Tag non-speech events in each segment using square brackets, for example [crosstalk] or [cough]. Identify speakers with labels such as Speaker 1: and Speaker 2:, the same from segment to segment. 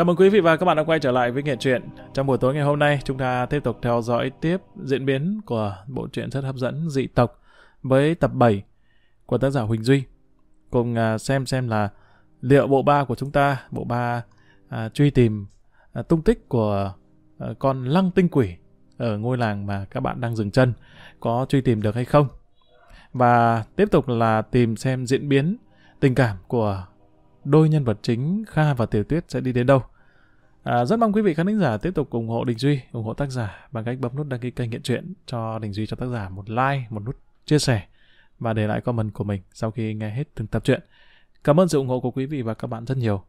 Speaker 1: Chào mừng quý vị và các bạn đã quay trở lại với Nghệ truyện. Trong buổi tối ngày hôm nay, chúng ta tiếp tục theo dõi tiếp diễn biến của bộ truyện rất hấp dẫn Dị tộc với tập 7 của tác giả Huỳnh Duy. Cùng à, xem xem là liệu bộ ba của chúng ta, bộ ba à, truy tìm à, tung tích của à, con lăng tinh quỷ ở ngôi làng mà các bạn đang dừng chân có truy tìm được hay không. Và tiếp tục là tìm xem diễn biến tình cảm của đôi nhân vật chính Kha và Tiểu Tuyết sẽ đi đến đâu. À, rất mong quý vị khán thính giả tiếp tục ủng hộ Đình Duy, ủng hộ tác giả bằng cách bấm nút đăng ký kênh Nghiện Truyện cho Đình Duy cho tác giả một like, một nút chia sẻ và để lại comment của mình sau khi nghe hết từng tập truyện. Cảm ơn sự ủng hộ của quý vị và các bạn rất nhiều.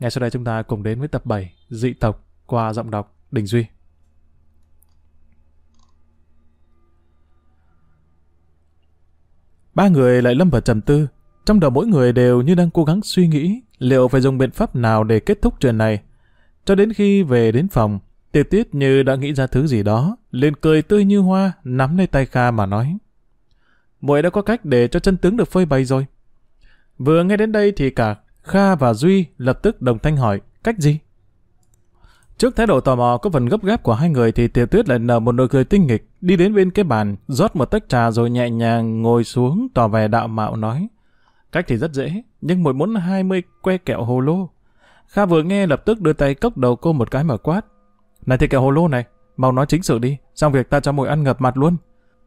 Speaker 1: Ngay sau đây chúng ta cùng đến với tập 7 Dị tộc qua giọng đọc Đình Duy. Ba người lại lâm vào trầm tư, trong đầu mỗi người đều như đang cố gắng suy nghĩ liệu phải dùng biện pháp nào để kết thúc chuyện này. Cho đến khi về đến phòng, tiểu Tiết như đã nghĩ ra thứ gì đó, liền cười tươi như hoa, nắm lấy tay Kha mà nói. Muội đã có cách để cho chân tướng được phơi bày rồi. Vừa nghe đến đây thì cả Kha và Duy lập tức đồng thanh hỏi, cách gì? Trước thái độ tò mò có phần gấp gáp của hai người thì Tiểu Tuyết lại nở một nụ cười tinh nghịch, đi đến bên cái bàn, rót một tách trà rồi nhẹ nhàng ngồi xuống tỏ vẻ đạo mạo nói. Cách thì rất dễ, nhưng mỗi muốn 20 que kẹo hồ lô. Kha vừa nghe lập tức đưa tay cốc đầu cô một cái mở quát. Này thì kẹo hồ lô này, mau nói chính sự đi, xong việc ta cho mồi ăn ngập mặt luôn.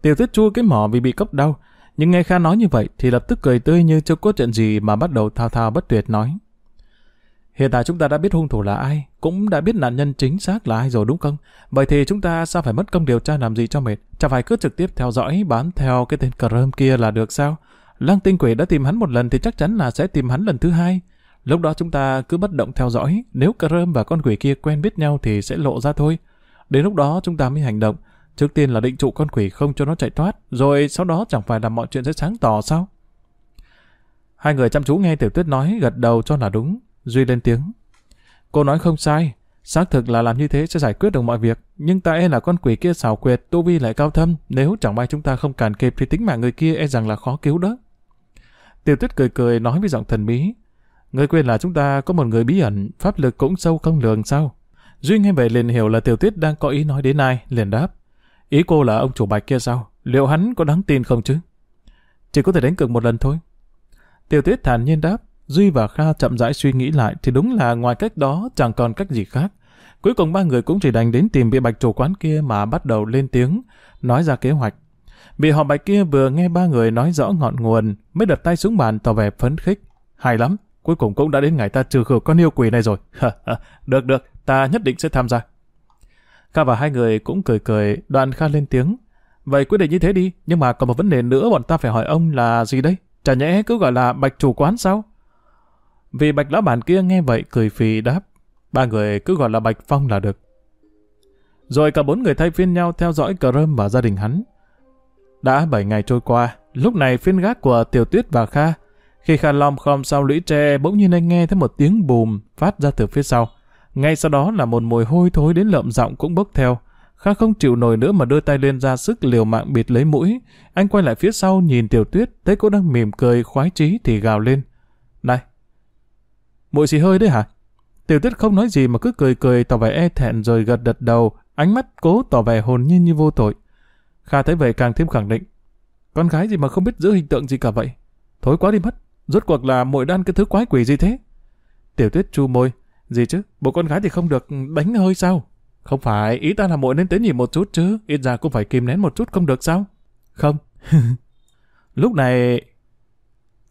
Speaker 1: Tiểu Tuyết chua cái mỏ vì bị cốc đau, nhưng nghe Kha nói như vậy thì lập tức cười tươi như chưa có chuyện gì mà bắt đầu thao thao bất tuyệt nói. Hiện tại chúng ta đã biết hung thủ là ai, cũng đã biết nạn nhân chính xác là ai rồi đúng không? Vậy thì chúng ta sao phải mất công điều tra làm gì cho mệt? Chẳng phải cứ trực tiếp theo dõi, bám theo cái tên Chrome kia là được sao? Lăng tinh quỷ đã tìm hắn một lần thì chắc chắn là sẽ tìm hắn lần thứ hai. Lúc đó chúng ta cứ bất động theo dõi, nếu Chrome và con quỷ kia quen biết nhau thì sẽ lộ ra thôi. Đến lúc đó chúng ta mới hành động. Trước tiên là định trụ con quỷ không cho nó chạy thoát, rồi sau đó chẳng phải là mọi chuyện sẽ sáng tỏ sao? Hai người chăm chú nghe Tiểu Tuyết nói gật đầu cho là đúng. Duy lên tiếng. Cô nói không sai, xác thực là làm như thế sẽ giải quyết được mọi việc, nhưng ta e là con quỷ kia xảo quyệt, tu vi lại cao thâm, nếu chẳng may chúng ta không cản kịp thì tính mạng người kia e rằng là khó cứu đó. Tiểu tuyết cười cười nói với giọng thần bí. "Ngươi quên là chúng ta có một người bí ẩn, pháp lực cũng sâu không lường sao? Duy nghe vậy liền hiểu là tiểu tuyết đang có ý nói đến ai, liền đáp. Ý cô là ông chủ bạch kia sao? Liệu hắn có đáng tin không chứ? Chỉ có thể đánh cược một lần thôi. Tiểu tuyết thản nhiên đáp. Duy và Kha chậm rãi suy nghĩ lại thì đúng là ngoài cách đó chẳng còn cách gì khác. Cuối cùng ba người cũng chỉ đành đến tìm vị bạch chủ quán kia mà bắt đầu lên tiếng, nói ra kế hoạch. Vì họ bạch kia vừa nghe ba người nói rõ ngọn nguồn, mới đặt tay xuống bàn tỏ vẻ phấn khích. Hay lắm, cuối cùng cũng đã đến ngày ta trừ khử con yêu quỷ này rồi. được được, ta nhất định sẽ tham gia. Kha và hai người cũng cười cười, đoạn Kha lên tiếng. Vậy quyết định như thế đi, nhưng mà còn một vấn đề nữa bọn ta phải hỏi ông là gì đấy Chả nhẽ cứ gọi là bạch chủ quán sao? Vì bạch lão bản kia nghe vậy cười phì đáp. Ba người cứ gọi là Bạch Phong là được. Rồi cả bốn người thay phiên nhau theo dõi cờ rơm và gia đình hắn. Đã bảy ngày trôi qua, lúc này phiên gác của Tiểu Tuyết và Kha. Khi Kha lom khom sau lũy tre bỗng nhiên anh nghe thấy một tiếng bùm phát ra từ phía sau. Ngay sau đó là một mùi hôi thối đến lợm giọng cũng bốc theo. Kha không chịu nổi nữa mà đưa tay lên ra sức liều mạng bịt lấy mũi. Anh quay lại phía sau nhìn Tiểu Tuyết, thấy cô đang mỉm cười khoái chí thì gào lên. Này, Muội xì hơi đấy hả? Tiểu tuyết không nói gì mà cứ cười cười tỏ vẻ e thẹn rồi gật đật đầu, ánh mắt cố tỏ vẻ hồn nhiên như vô tội. Kha thấy vậy càng thêm khẳng định. Con gái gì mà không biết giữ hình tượng gì cả vậy? Thối quá đi mất. Rốt cuộc là mội đan cái thứ quái quỷ gì thế? Tiểu tuyết chu môi. Gì chứ? Bộ con gái thì không được đánh hơi sao? Không phải, ý ta là mội nên tế nhị một chút chứ. Ít ra cũng phải kìm nén một chút không được sao? Không. [laughs] Lúc này...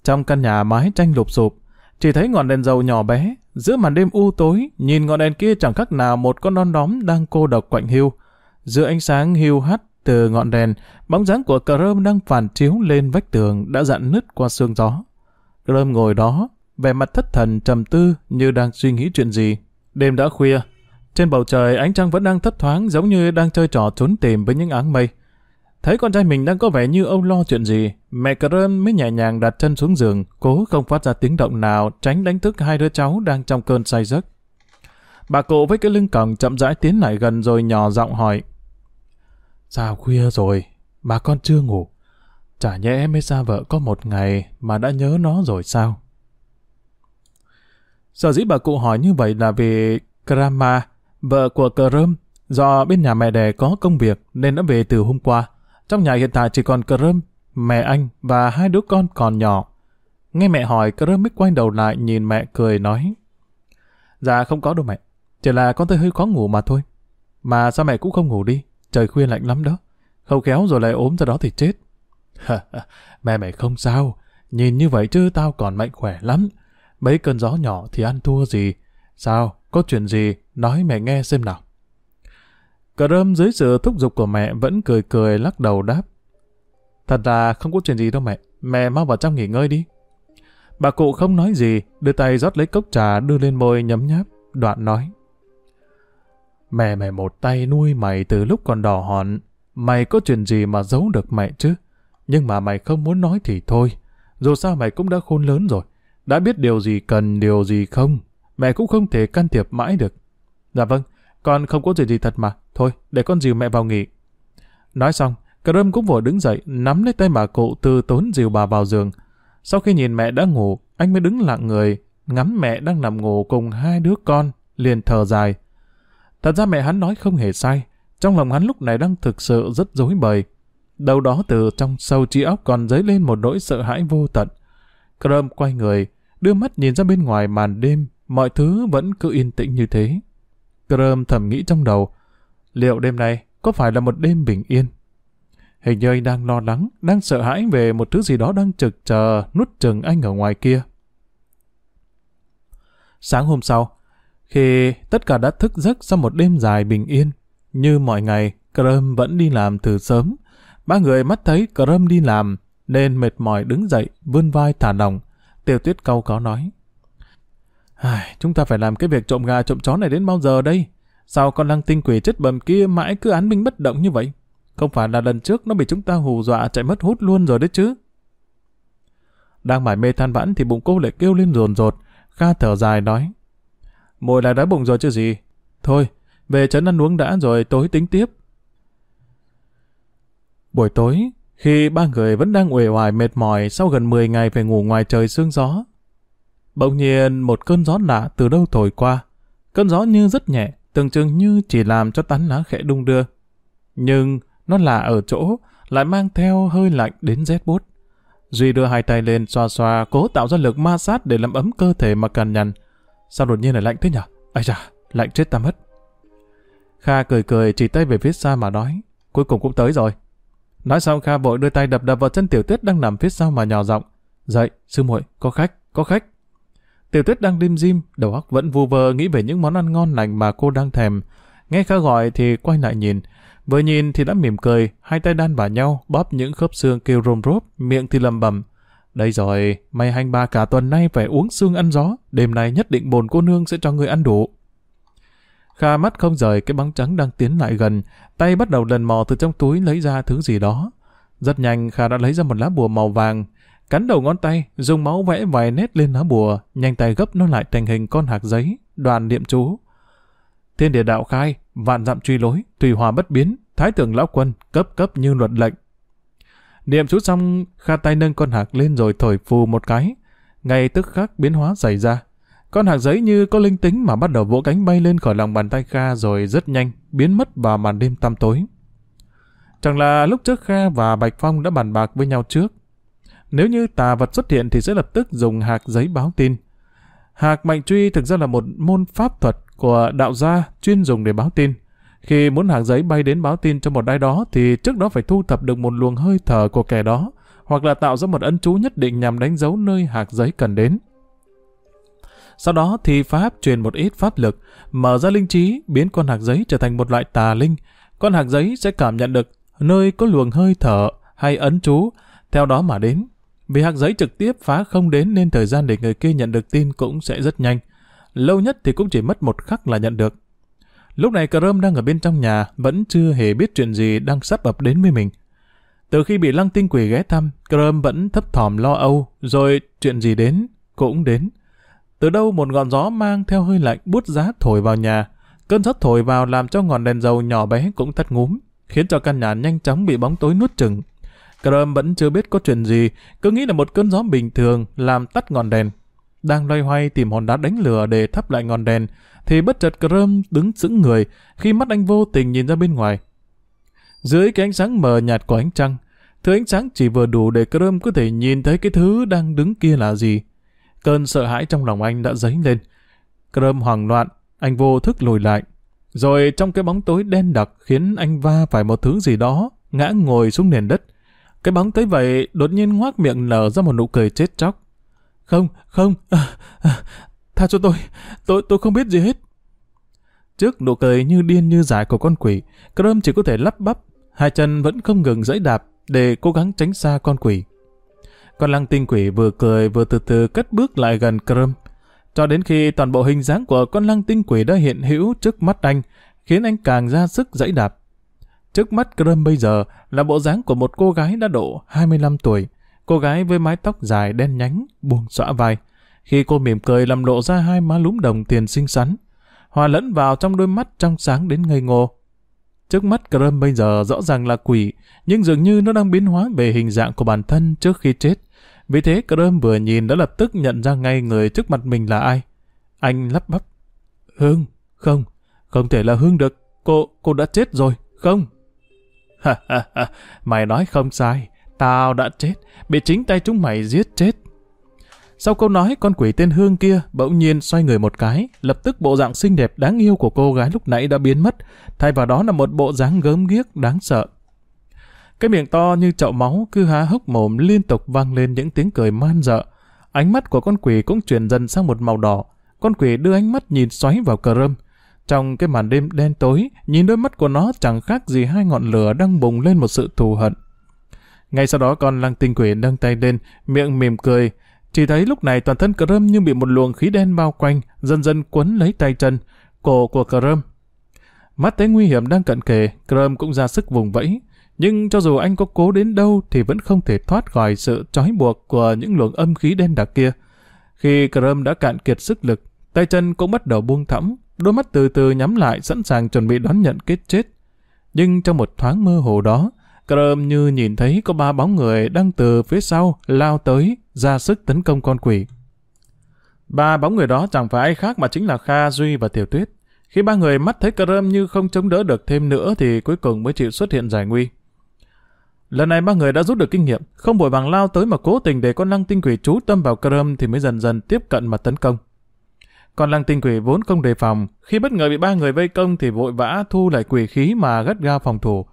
Speaker 1: Trong căn nhà mái tranh lụp sụp, chỉ thấy ngọn đèn dầu nhỏ bé, giữa màn đêm u tối, nhìn ngọn đèn kia chẳng khác nào một con non đóm đang cô độc quạnh hiu. Giữa ánh sáng hiu hắt từ ngọn đèn, bóng dáng của Chrome đang phản chiếu lên vách tường đã dặn nứt qua sương gió. Rơm ngồi đó, vẻ mặt thất thần trầm tư như đang suy nghĩ chuyện gì. Đêm đã khuya, trên bầu trời ánh trăng vẫn đang thấp thoáng giống như đang chơi trò trốn tìm với những áng mây. Thấy con trai mình đang có vẻ như âu lo chuyện gì, mẹ Karen mới nhẹ nhàng đặt chân xuống giường, cố không phát ra tiếng động nào, tránh đánh thức hai đứa cháu đang trong cơn say giấc. Bà cụ với cái lưng còng chậm rãi tiến lại gần rồi nhỏ giọng hỏi. Sao khuya rồi, bà con chưa ngủ. Chả nhẽ mới xa vợ có một ngày mà đã nhớ nó rồi sao? Sở dĩ bà cụ hỏi như vậy là vì Krama, vợ của Crom, do bên nhà mẹ đẻ có công việc nên đã về từ hôm qua. Trong nhà hiện tại chỉ còn Crom, mẹ anh và hai đứa con còn nhỏ. Nghe mẹ hỏi, Crom mới quay đầu lại nhìn mẹ cười nói. Dạ không có đâu mẹ, chỉ là con thấy hơi khó ngủ mà thôi. Mà sao mẹ cũng không ngủ đi, trời khuya lạnh lắm đó. Không khéo rồi lại ốm ra đó thì chết. [laughs] mẹ mày không sao, nhìn như vậy chứ tao còn mạnh khỏe lắm. Mấy cơn gió nhỏ thì ăn thua gì. Sao, có chuyện gì, nói mẹ nghe xem nào. Cờ rơm dưới sự thúc giục của mẹ vẫn cười cười lắc đầu đáp. Thật là không có chuyện gì đâu mẹ, mẹ mau vào trong nghỉ ngơi đi. Bà cụ không nói gì, đưa tay rót lấy cốc trà đưa lên môi nhấm nháp, đoạn nói. Mẹ mày một tay nuôi mày từ lúc còn đỏ hòn, mày có chuyện gì mà giấu được mẹ chứ? Nhưng mà mày không muốn nói thì thôi, dù sao mày cũng đã khôn lớn rồi, đã biết điều gì cần, điều gì không, mẹ cũng không thể can thiệp mãi được. Dạ vâng, con không có chuyện gì thật mà, thôi, để con dìu mẹ vào nghỉ. Nói xong, Cà râm cũng vội đứng dậy, nắm lấy tay bà cụ từ tốn dìu bà vào giường. Sau khi nhìn mẹ đã ngủ, anh mới đứng lặng người, ngắm mẹ đang nằm ngủ cùng hai đứa con, liền thở dài. Thật ra mẹ hắn nói không hề sai, trong lòng hắn lúc này đang thực sự rất rối bời. đầu đó từ trong sâu trí óc còn dấy lên một nỗi sợ hãi vô tận. Crom quay người, đưa mắt nhìn ra bên ngoài màn đêm, mọi thứ vẫn cứ yên tĩnh như thế. Crom thầm nghĩ trong đầu, liệu đêm nay có phải là một đêm bình yên? Hình như anh đang lo lắng, đang sợ hãi về một thứ gì đó đang trực chờ nút chừng anh ở ngoài kia. Sáng hôm sau, khi tất cả đã thức giấc sau một đêm dài bình yên, như mọi ngày, Crum vẫn đi làm từ sớm. Ba người mắt thấy Crum đi làm, nên mệt mỏi đứng dậy, vươn vai thả lòng. Tiêu tuyết câu có nói. Ai, chúng ta phải làm cái việc trộm gà trộm chó này đến bao giờ đây? Sao con lăng tinh quỷ chết bầm kia mãi cứ án minh bất động như vậy? Không phải là lần trước nó bị chúng ta hù dọa chạy mất hút luôn rồi đấy chứ. Đang mải mê than vãn thì bụng cô lại kêu lên rồn rột. Kha thở dài nói. Mồi lại đói bụng rồi chứ gì. Thôi, về trấn ăn uống đã rồi tối tính tiếp. Buổi tối, khi ba người vẫn đang uể oải mệt mỏi sau gần 10 ngày phải ngủ ngoài trời sương gió, bỗng nhiên một cơn gió lạ từ đâu thổi qua. Cơn gió như rất nhẹ, tưởng chừng như chỉ làm cho tán lá khẽ đung đưa. Nhưng nó lạ ở chỗ, lại mang theo hơi lạnh đến rét bút. Duy đưa hai tay lên xoa xoa, cố tạo ra lực ma sát để làm ấm cơ thể mà cằn nhằn. Sao đột nhiên lại lạnh thế nhỉ? Ây da, lạnh chết ta mất. Kha cười cười chỉ tay về phía xa mà nói, cuối cùng cũng tới rồi. Nói xong Kha vội đưa tay đập đập vào chân Tiểu Tuyết đang nằm phía sau mà nhỏ giọng, "Dậy, sư muội, có khách, có khách." Tiểu Tuyết đang dim dim, đầu óc vẫn vu vơ nghĩ về những món ăn ngon lành mà cô đang thèm. Nghe Kha gọi thì quay lại nhìn, vừa nhìn thì đã mỉm cười, hai tay đan vào nhau, bóp những khớp xương kêu rôm rốp, miệng thì lầm bầm. Đây rồi, mày hành bà cả tuần nay phải uống xương ăn gió, đêm nay nhất định bồn cô nương sẽ cho người ăn đủ. Kha mắt không rời cái bóng trắng đang tiến lại gần, tay bắt đầu lần mò từ trong túi lấy ra thứ gì đó. Rất nhanh Kha đã lấy ra một lá bùa màu vàng, cắn đầu ngón tay, dùng máu vẽ vài nét lên lá bùa, nhanh tay gấp nó lại thành hình con hạt giấy, đoàn niệm chú. Thiên địa đạo khai, vạn dặm truy lối, tùy hòa bất biến, thái tưởng lão quân, cấp cấp như luật lệnh. Niệm chú xong, Kha tay nâng con hạt lên rồi thổi phù một cái. Ngay tức khắc biến hóa xảy ra. Con hạt giấy như có linh tính mà bắt đầu vỗ cánh bay lên khỏi lòng bàn tay Kha rồi rất nhanh, biến mất vào màn đêm tăm tối. Chẳng là lúc trước Kha và Bạch Phong đã bàn bạc với nhau trước. Nếu như tà vật xuất hiện thì sẽ lập tức dùng hạt giấy báo tin. Hạc mạnh truy thực ra là một môn pháp thuật của đạo gia chuyên dùng để báo tin. Khi muốn hạt giấy bay đến báo tin cho một ai đó thì trước đó phải thu thập được một luồng hơi thở của kẻ đó, hoặc là tạo ra một ấn chú nhất định nhằm đánh dấu nơi hạt giấy cần đến. Sau đó thì Pháp truyền một ít pháp lực, mở ra linh trí, biến con hạt giấy trở thành một loại tà linh. Con hạt giấy sẽ cảm nhận được nơi có luồng hơi thở hay ấn chú, theo đó mà đến. Vì hạt giấy trực tiếp phá không đến nên thời gian để người kia nhận được tin cũng sẽ rất nhanh. Lâu nhất thì cũng chỉ mất một khắc là nhận được. Lúc này cờ rơm đang ở bên trong nhà, vẫn chưa hề biết chuyện gì đang sắp ập đến với mình. Từ khi bị lăng tinh quỷ ghé thăm, cờ rơm vẫn thấp thỏm lo âu, rồi chuyện gì đến, cũng đến. Từ đâu một ngọn gió mang theo hơi lạnh bút giá thổi vào nhà. Cơn gió thổi vào làm cho ngọn đèn dầu nhỏ bé cũng tắt ngúm, khiến cho căn nhà nhanh chóng bị bóng tối nuốt chừng. Crom vẫn chưa biết có chuyện gì, cứ nghĩ là một cơn gió bình thường làm tắt ngọn đèn đang loay hoay tìm hòn đá đánh lửa để thắp lại ngọn đèn, thì bất chợt Crum đứng sững người khi mắt anh vô tình nhìn ra bên ngoài. Dưới cái ánh sáng mờ nhạt của ánh trăng, thứ ánh sáng chỉ vừa đủ để Crum có thể nhìn thấy cái thứ đang đứng kia là gì. Cơn sợ hãi trong lòng anh đã dấy lên. Crum hoảng loạn, anh vô thức lùi lại. Rồi trong cái bóng tối đen đặc khiến anh va phải một thứ gì đó, ngã ngồi xuống nền đất. Cái bóng tới vậy đột nhiên ngoác miệng nở ra một nụ cười chết chóc. Không, không, à, à, tha cho tôi, tôi tôi không biết gì hết. Trước nụ cười như điên như dại của con quỷ, Crom chỉ có thể lắp bắp, hai chân vẫn không ngừng dãy đạp để cố gắng tránh xa con quỷ. Con lăng tinh quỷ vừa cười vừa từ từ cất bước lại gần Crom, cho đến khi toàn bộ hình dáng của con lăng tinh quỷ đã hiện hữu trước mắt anh, khiến anh càng ra sức dãy đạp. Trước mắt Crom bây giờ là bộ dáng của một cô gái đã độ 25 tuổi, cô gái với mái tóc dài đen nhánh, buông xõa vai. Khi cô mỉm cười làm lộ ra hai má lúm đồng tiền xinh xắn, hòa lẫn vào trong đôi mắt trong sáng đến ngây ngô. Trước mắt Crum bây giờ rõ ràng là quỷ, nhưng dường như nó đang biến hóa về hình dạng của bản thân trước khi chết. Vì thế Crum vừa nhìn đã lập tức nhận ra ngay người trước mặt mình là ai. Anh lắp bắp. Hương, không, không thể là Hương được. Cô, cô đã chết rồi, không? [laughs] Ha ha ha, mày nói không sai. Tao đã chết, bị chính tay chúng mày giết chết. Sau câu nói, con quỷ tên Hương kia bỗng nhiên xoay người một cái, lập tức bộ dạng xinh đẹp đáng yêu của cô gái lúc nãy đã biến mất, thay vào đó là một bộ dáng gớm ghiếc đáng sợ. Cái miệng to như chậu máu cứ há hốc mồm liên tục vang lên những tiếng cười man dợ. Ánh mắt của con quỷ cũng chuyển dần sang một màu đỏ. Con quỷ đưa ánh mắt nhìn xoáy vào cờ rơm. Trong cái màn đêm đen tối, nhìn đôi mắt của nó chẳng khác gì hai ngọn lửa đang bùng lên một sự thù hận. Ngay sau đó con lăng tinh quỷ nâng tay lên, miệng mỉm cười. Chỉ thấy lúc này toàn thân cờ rơm như bị một luồng khí đen bao quanh, dần dần quấn lấy tay chân, cổ của cờ rơm. Mắt thấy nguy hiểm đang cận kề, cờ rơm cũng ra sức vùng vẫy. Nhưng cho dù anh có cố đến đâu thì vẫn không thể thoát khỏi sự trói buộc của những luồng âm khí đen đặc kia. Khi Crum đã cạn kiệt sức lực, tay chân cũng bắt đầu buông thõng, đôi mắt từ từ nhắm lại sẵn sàng chuẩn bị đón nhận kết chết. Nhưng trong một thoáng mơ hồ đó, Chrome như nhìn thấy có ba bóng người đang từ phía sau lao tới, ra sức tấn công con quỷ. Ba bóng người đó chẳng phải ai khác mà chính là Kha, Duy và Tiểu Tuyết. Khi ba người mắt thấy Chrome như không chống đỡ được thêm nữa thì cuối cùng mới chịu xuất hiện giải nguy. Lần này ba người đã rút được kinh nghiệm, không vội vàng lao tới mà cố tình để con lăng tinh quỷ trú tâm vào Chrome thì mới dần dần tiếp cận mà tấn công. Con lăng tinh quỷ vốn không đề phòng, khi bất ngờ bị ba người vây công thì vội vã thu lại quỷ khí mà gắt ga phòng thủ.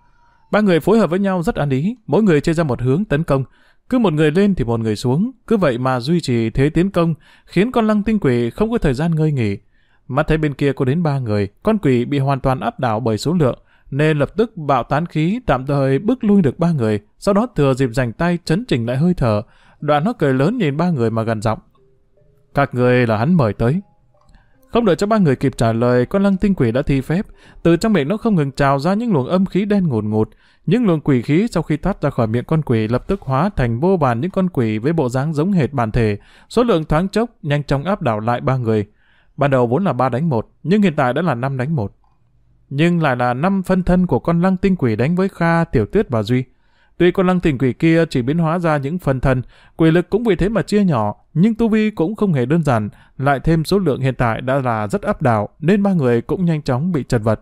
Speaker 1: Ba người phối hợp với nhau rất ăn ý, mỗi người chia ra một hướng tấn công. Cứ một người lên thì một người xuống, cứ vậy mà duy trì thế tiến công, khiến con lăng tinh quỷ không có thời gian ngơi nghỉ. Mắt thấy bên kia có đến ba người, con quỷ bị hoàn toàn áp đảo bởi số lượng, nên lập tức bạo tán khí tạm thời bước lui được ba người, sau đó thừa dịp dành tay chấn chỉnh lại hơi thở, đoạn nó cười lớn nhìn ba người mà gần giọng. Các người là hắn mời tới. Không đợi cho ba người kịp trả lời, con lăng tinh quỷ đã thi phép, từ trong miệng nó không ngừng trào ra những luồng âm khí đen ngùn ngụt, những luồng quỷ khí sau khi thoát ra khỏi miệng con quỷ lập tức hóa thành vô bàn những con quỷ với bộ dáng giống hệt bản thể, số lượng thoáng chốc nhanh chóng áp đảo lại ba người. Ban đầu vốn là ba đánh một, nhưng hiện tại đã là năm đánh một nhưng lại là năm phân thân của con lăng tinh quỷ đánh với Kha, Tiểu Tuyết và Duy. Tuy con lăng tinh quỷ kia chỉ biến hóa ra những phần thân, quỷ lực cũng vì thế mà chia nhỏ, nhưng tu vi cũng không hề đơn giản, lại thêm số lượng hiện tại đã là rất áp đảo, nên ba người cũng nhanh chóng bị chật vật.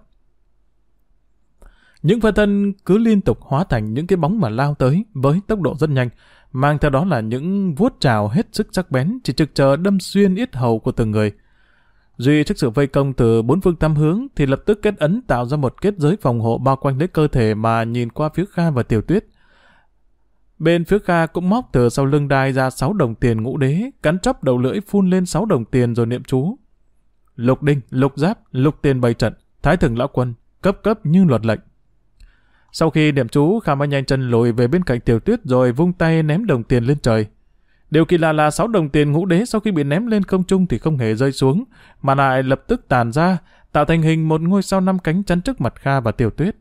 Speaker 1: Những phân thân cứ liên tục hóa thành những cái bóng mà lao tới với tốc độ rất nhanh, mang theo đó là những vuốt trào hết sức sắc bén chỉ trực chờ đâm xuyên yết hầu của từng người. Duy trước sự vây công từ bốn phương tám hướng thì lập tức kết ấn tạo ra một kết giới phòng hộ bao quanh lấy cơ thể mà nhìn qua phía Kha và Tiểu Tuyết. Bên phía Kha cũng móc từ sau lưng đai ra sáu đồng tiền ngũ đế, cắn chóc đầu lưỡi phun lên sáu đồng tiền rồi niệm chú. Lục đinh, lục giáp, lục tiền bày trận, thái thường lão quân, cấp cấp như luật lệnh. Sau khi niệm chú, Kha mới nhanh chân lùi về bên cạnh Tiểu Tuyết rồi vung tay ném đồng tiền lên trời. Điều kỳ lạ là sáu đồng tiền ngũ đế sau khi bị ném lên không trung thì không hề rơi xuống, mà lại lập tức tàn ra, tạo thành hình một ngôi sao năm cánh chắn trước mặt Kha và Tiểu Tuyết.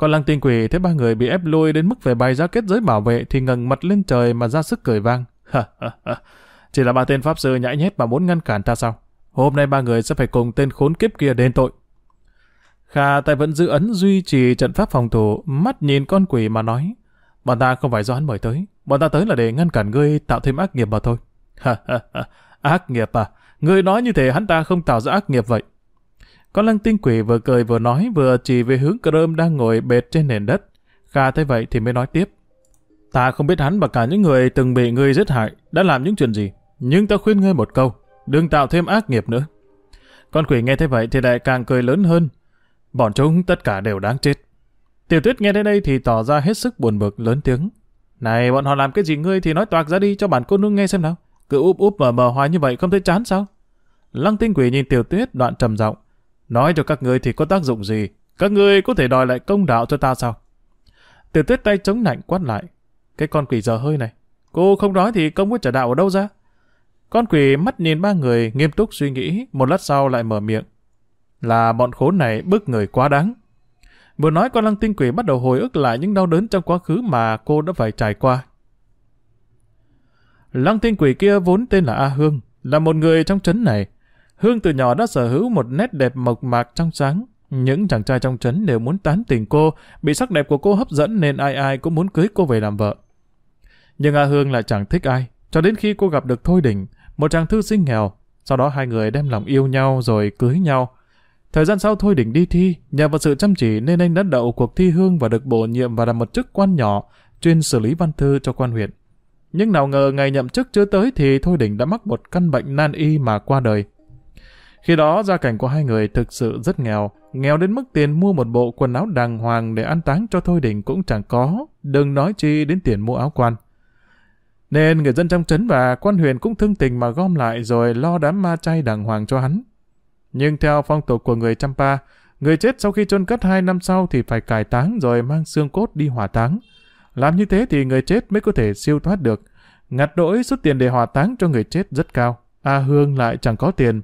Speaker 1: Còn lăng tiên quỷ thấy ba người bị ép lôi đến mức phải bày ra kết giới bảo vệ thì ngẩng mặt lên trời mà ra sức cười vang. Chỉ là ba tên pháp sư nhãi nhét mà muốn ngăn cản ta sao? Hôm nay ba người sẽ phải cùng tên khốn kiếp kia đền tội. Kha tay vẫn giữ ấn duy trì trận pháp phòng thủ, mắt nhìn con quỷ mà nói. Bọn ta không phải do hắn mời tới, bọn ta tới là để ngăn cản ngươi tạo thêm ác nghiệp mà thôi. ác nghiệp à? Ngươi nói như thế hắn ta không tạo ra ác nghiệp vậy. Con lăng tinh quỷ vừa cười vừa nói vừa chỉ về hướng Crom đang ngồi bệt trên nền đất. Kha thấy vậy thì mới nói tiếp. Ta không biết hắn và cả những người từng bị ngươi giết hại đã làm những chuyện gì. Nhưng ta khuyên ngươi một câu, đừng tạo thêm ác nghiệp nữa. Con quỷ nghe thấy vậy thì lại càng cười lớn hơn. Bọn chúng tất cả đều đáng chết. Tiểu tuyết nghe đến đây thì tỏ ra hết sức buồn bực lớn tiếng. Này bọn họ làm cái gì ngươi thì nói toạc ra đi cho bản cô nương nghe xem nào. Cứ úp úp mờ mờ hoài như vậy không thấy chán sao? Lăng tinh quỷ nhìn tiểu tuyết đoạn trầm giọng Nói cho các ngươi thì có tác dụng gì? Các ngươi có thể đòi lại công đạo cho ta sao? Tiểu tuyết tay chống nạnh quát lại. Cái con quỷ giờ hơi này. Cô không nói thì công có trả đạo ở đâu ra? Con quỷ mắt nhìn ba người nghiêm túc suy nghĩ, một lát sau lại mở miệng. Là bọn khốn này bức người quá đáng. Vừa nói con lăng tinh quỷ bắt đầu hồi ức lại những đau đớn trong quá khứ mà cô đã phải trải qua. Lăng tinh quỷ kia vốn tên là A Hương, là một người trong trấn này. Hương từ nhỏ đã sở hữu một nét đẹp mộc mạc trong sáng. Những chàng trai trong trấn đều muốn tán tỉnh cô, bị sắc đẹp của cô hấp dẫn nên ai ai cũng muốn cưới cô về làm vợ. Nhưng A Hương lại chẳng thích ai, cho đến khi cô gặp được Thôi Đình, một chàng thư sinh nghèo. Sau đó hai người đem lòng yêu nhau rồi cưới nhau. Thời gian sau Thôi Đình đi thi, nhờ vào sự chăm chỉ nên anh đã đậu cuộc thi hương và được bổ nhiệm và làm một chức quan nhỏ, chuyên xử lý văn thư cho quan huyện. Nhưng nào ngờ ngày nhậm chức chưa tới thì Thôi Đình đã mắc một căn bệnh nan y mà qua đời. Khi đó gia cảnh của hai người thực sự rất nghèo, nghèo đến mức tiền mua một bộ quần áo đàng hoàng để ăn táng cho Thôi Đình cũng chẳng có, đừng nói chi đến tiền mua áo quan. Nên người dân trong trấn và quan huyền cũng thương tình mà gom lại rồi lo đám ma chay đàng hoàng cho hắn. Nhưng theo phong tục của người Champa, người chết sau khi chôn cất hai năm sau thì phải cải táng rồi mang xương cốt đi hỏa táng. Làm như thế thì người chết mới có thể siêu thoát được. Ngặt đỗi số tiền để hỏa táng cho người chết rất cao. A Hương lại chẳng có tiền.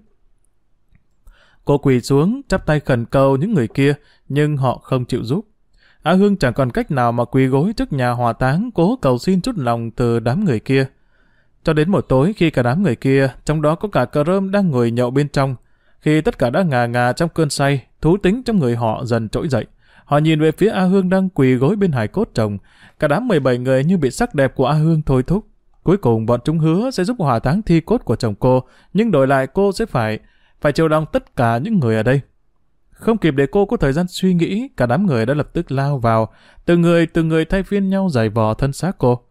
Speaker 1: Cô quỳ xuống, chắp tay khẩn cầu những người kia, nhưng họ không chịu giúp. A Hương chẳng còn cách nào mà quỳ gối trước nhà hòa táng cố cầu xin chút lòng từ đám người kia. Cho đến một tối khi cả đám người kia, trong đó có cả cờ rơm đang ngồi nhậu bên trong, khi tất cả đã ngà ngà trong cơn say, thú tính trong người họ dần trỗi dậy. Họ nhìn về phía A Hương đang quỳ gối bên hải cốt chồng. Cả đám 17 người như bị sắc đẹp của A Hương thôi thúc. Cuối cùng bọn chúng hứa sẽ giúp hòa táng thi cốt của chồng cô, nhưng đổi lại cô sẽ phải phải chiều lòng tất cả những người ở đây. Không kịp để cô có thời gian suy nghĩ, cả đám người đã lập tức lao vào, từng người từng người thay phiên nhau giày vò thân xác cô.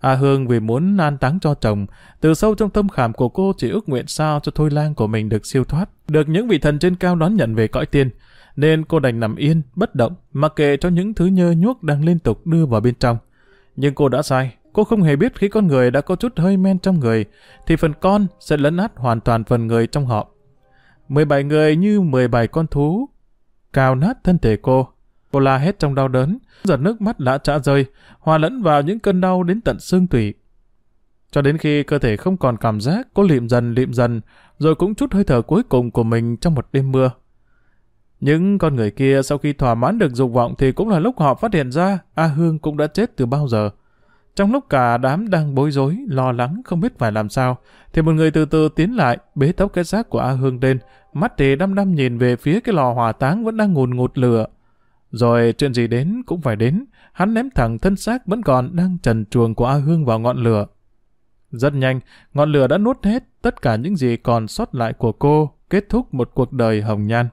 Speaker 1: A Hương vì muốn an táng cho chồng, từ sâu trong tâm khảm của cô chỉ ước nguyện sao cho Thôi Lang của mình được siêu thoát, được những vị thần trên cao đón nhận về cõi tiên, nên cô đành nằm yên, bất động, mặc kệ cho những thứ nhơ nhuốc đang liên tục đưa vào bên trong. Nhưng cô đã sai, cô không hề biết khi con người đã có chút hơi men trong người, thì phần con sẽ lấn át hoàn toàn phần người trong họ. 17 người như 17 con thú, cào nát thân thể cô. Cô la hét trong đau đớn, giọt nước mắt đã trả rơi, hòa lẫn vào những cơn đau đến tận xương tủy. Cho đến khi cơ thể không còn cảm giác, cô liệm dần liệm dần, rồi cũng chút hơi thở cuối cùng của mình trong một đêm mưa. Những con người kia sau khi thỏa mãn được dục vọng thì cũng là lúc họ phát hiện ra A Hương cũng đã chết từ bao giờ. Trong lúc cả đám đang bối rối, lo lắng, không biết phải làm sao, thì một người từ từ tiến lại, bế tóc cái xác của A Hương lên, mắt thì đăm đăm nhìn về phía cái lò hỏa táng vẫn đang ngùn ngụt lửa. Rồi chuyện gì đến cũng phải đến, hắn ném thẳng thân xác vẫn còn đang trần truồng của A Hương vào ngọn lửa. Rất nhanh, ngọn lửa đã nuốt hết tất cả những gì còn sót lại của cô, kết thúc một cuộc đời hồng nhan.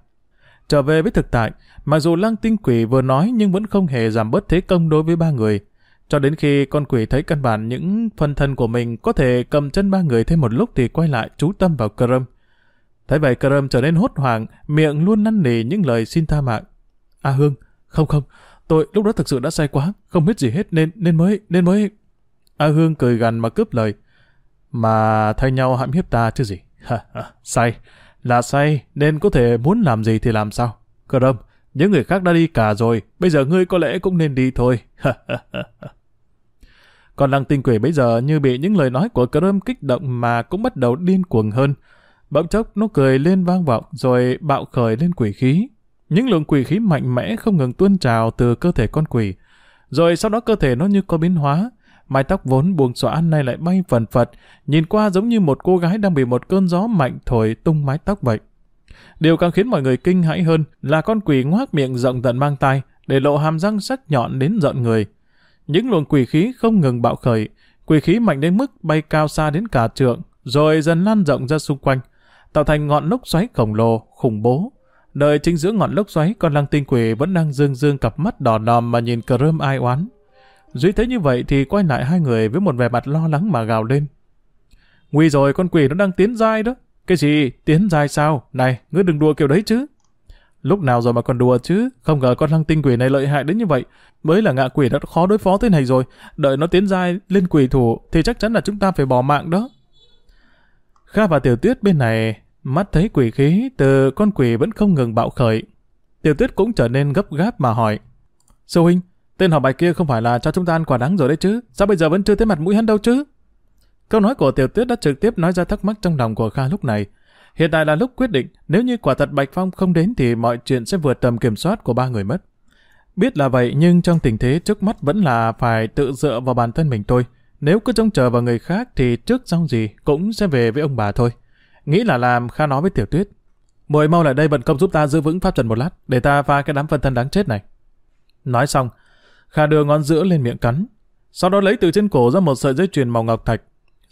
Speaker 1: Trở về với thực tại, mặc dù lăng tinh quỷ vừa nói nhưng vẫn không hề giảm bớt thế công đối với ba người. Cho đến khi con quỷ thấy căn bản những phân thân của mình có thể cầm chân ba người thêm một lúc thì quay lại chú tâm vào cơ. Thấy vậy cơ trở nên hốt hoảng, miệng luôn năn nỉ những lời xin tha mạng. A Hương, không không, tôi lúc đó thực sự đã sai quá, không biết gì hết nên nên mới, nên mới... A Hương cười gằn mà cướp lời. Mà thay nhau hãm hiếp ta chứ gì. Ha, ha, sai, là sai nên có thể muốn làm gì thì làm sao. Cơ những người khác đã đi cả rồi, bây giờ ngươi có lẽ cũng nên đi thôi. Còn lăng tinh quỷ bây giờ như bị những lời nói của Crom kích động mà cũng bắt đầu điên cuồng hơn. Bỗng chốc nó cười lên vang vọng rồi bạo khởi lên quỷ khí. Những lượng quỷ khí mạnh mẽ không ngừng tuôn trào từ cơ thể con quỷ. Rồi sau đó cơ thể nó như có biến hóa. Mái tóc vốn buông xõa nay lại bay phần phật, nhìn qua giống như một cô gái đang bị một cơn gió mạnh thổi tung mái tóc vậy. Điều càng khiến mọi người kinh hãi hơn là con quỷ ngoác miệng rộng tận mang tai, để lộ hàm răng sắc nhọn đến giận người. Những luồng quỷ khí không ngừng bạo khởi, quỷ khí mạnh đến mức bay cao xa đến cả trượng, rồi dần lan rộng ra xung quanh, tạo thành ngọn lốc xoáy khổng lồ, khủng bố. Đợi chính giữa ngọn lốc xoáy, con lăng tinh quỷ vẫn đang dương dương cặp mắt đỏ nòm mà nhìn cờ rơm ai oán. Duy thế như vậy thì quay lại hai người với một vẻ mặt lo lắng mà gào lên. Nguy rồi, con quỷ nó đang tiến dai đó. Cái gì? Tiến dai sao? Này, ngươi đừng đùa kiểu đấy chứ. Lúc nào rồi mà còn đùa chứ? Không ngờ con lăng tinh quỷ này lợi hại đến như vậy. Mới là ngạ quỷ đã khó đối phó thế này rồi. Đợi nó tiến dai lên quỷ thủ thì chắc chắn là chúng ta phải bỏ mạng đó. Kha và Tiểu Tuyết bên này mắt thấy quỷ khí từ con quỷ vẫn không ngừng bạo khởi. Tiểu Tuyết cũng trở nên gấp gáp mà hỏi. Sư huynh, tên họ bài kia không phải là cho chúng ta ăn quả đắng rồi đấy chứ? Sao bây giờ vẫn chưa thấy mặt mũi hắn đâu chứ? Câu nói của Tiểu Tuyết đã trực tiếp nói ra thắc mắc trong lòng của Kha lúc này. Hiện tại là lúc quyết định, nếu như quả thật Bạch Phong không đến thì mọi chuyện sẽ vượt tầm kiểm soát của ba người mất. Biết là vậy nhưng trong tình thế trước mắt vẫn là phải tự dựa vào bản thân mình thôi. Nếu cứ trông chờ vào người khác thì trước sau gì cũng sẽ về với ông bà thôi. Nghĩ là làm Kha nói với Tiểu Tuyết. mời mau lại đây bận công giúp ta giữ vững pháp trận một lát, để ta pha cái đám phân thân đáng chết này. Nói xong, Kha đưa ngón giữa lên miệng cắn. Sau đó lấy từ trên cổ ra một sợi dây chuyền màu ngọc thạch.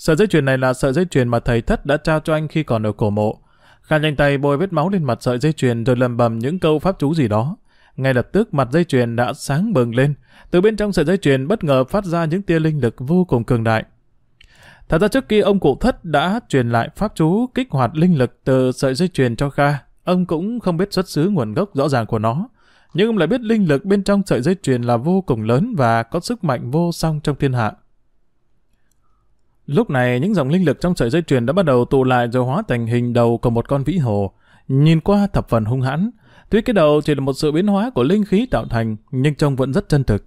Speaker 1: Sợi dây chuyền này là sợi dây chuyền mà thầy thất đã trao cho anh khi còn ở cổ mộ. Kha nhanh tay bôi vết máu lên mặt sợi dây chuyền rồi lầm bầm những câu pháp chú gì đó. Ngay lập tức, mặt dây chuyền đã sáng bừng lên. Từ bên trong sợi dây chuyền bất ngờ phát ra những tia linh lực vô cùng cường đại. Thật ra trước kia ông cụ thất đã truyền lại pháp chú kích hoạt linh lực từ sợi dây chuyền cho Kha. Ông cũng không biết xuất xứ nguồn gốc rõ ràng của nó. Nhưng ông lại biết linh lực bên trong sợi dây chuyền là vô cùng lớn và có sức mạnh vô song trong thiên hạ. Lúc này những dòng linh lực trong sợi dây chuyền đã bắt đầu tụ lại rồi hóa thành hình đầu của một con vĩ hồ. Nhìn qua thập phần hung hãn, tuy cái đầu chỉ là một sự biến hóa của linh khí tạo thành, nhưng trông vẫn rất chân thực.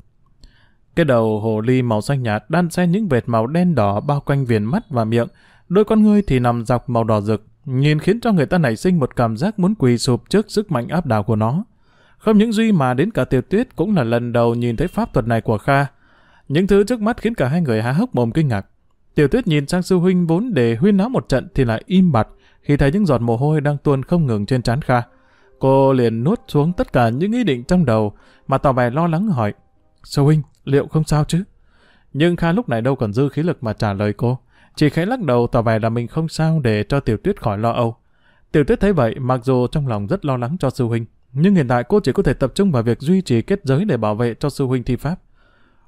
Speaker 1: Cái đầu hồ ly màu xanh nhạt đan xen những vệt màu đen đỏ bao quanh viền mắt và miệng, đôi con ngươi thì nằm dọc màu đỏ rực, nhìn khiến cho người ta nảy sinh một cảm giác muốn quỳ sụp trước sức mạnh áp đảo của nó. Không những Duy mà đến cả Tiêu Tuyết cũng là lần đầu nhìn thấy pháp thuật này của Kha. Những thứ trước mắt khiến cả hai người há hốc mồm kinh ngạc. Tiểu Tuyết nhìn sang sư huynh vốn để huyên náo một trận thì lại im bặt khi thấy những giọt mồ hôi đang tuôn không ngừng trên trán Kha. Cô liền nuốt xuống tất cả những ý định trong đầu mà tỏ vẻ lo lắng hỏi. Sư huynh, liệu không sao chứ? Nhưng Kha lúc này đâu còn dư khí lực mà trả lời cô. Chỉ khẽ lắc đầu tỏ vẻ là mình không sao để cho Tiểu Tuyết khỏi lo âu. Tiểu Tuyết thấy vậy mặc dù trong lòng rất lo lắng cho sư huynh, nhưng hiện tại cô chỉ có thể tập trung vào việc duy trì kết giới để bảo vệ cho sư huynh thi pháp.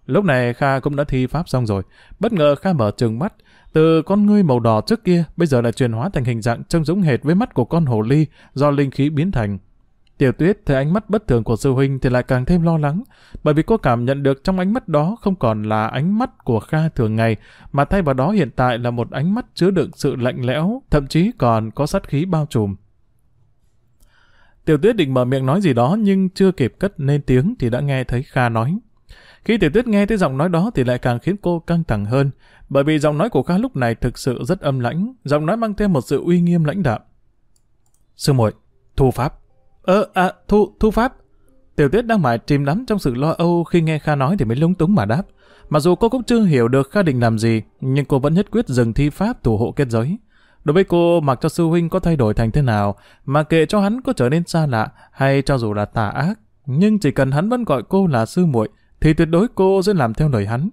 Speaker 1: Lúc này Kha cũng đã thi pháp xong rồi. Bất ngờ Kha mở trừng mắt. Từ con ngươi màu đỏ trước kia, bây giờ lại chuyển hóa thành hình dạng trông giống hệt với mắt của con hồ ly do linh khí biến thành. Tiểu tuyết thấy ánh mắt bất thường của sư huynh thì lại càng thêm lo lắng, bởi vì cô cảm nhận được trong ánh mắt đó không còn là ánh mắt của Kha thường ngày, mà thay vào đó hiện tại là một ánh mắt chứa đựng sự lạnh lẽo, thậm chí còn có sát khí bao trùm. Tiểu tuyết định mở miệng nói gì đó nhưng chưa kịp cất nên tiếng thì đã nghe thấy Kha nói. Khi tiểu tuyết nghe thấy giọng nói đó thì lại càng khiến cô căng thẳng hơn, bởi vì giọng nói của Kha lúc này thực sự rất âm lãnh, giọng nói mang thêm một sự uy nghiêm lãnh đạm. Sư muội, thu pháp. Ơ, à, thu, thu pháp. Tiểu tuyết đang mải chìm đắm trong sự lo âu khi nghe Kha nói thì mới lúng túng mà đáp. Mặc dù cô cũng chưa hiểu được Kha định làm gì, nhưng cô vẫn nhất quyết dừng thi pháp thủ hộ kết giới. Đối với cô, mặc cho sư huynh có thay đổi thành thế nào, mà kệ cho hắn có trở nên xa lạ, hay cho dù là tà ác, nhưng chỉ cần hắn vẫn gọi cô là sư muội, thì tuyệt đối cô sẽ làm theo lời hắn.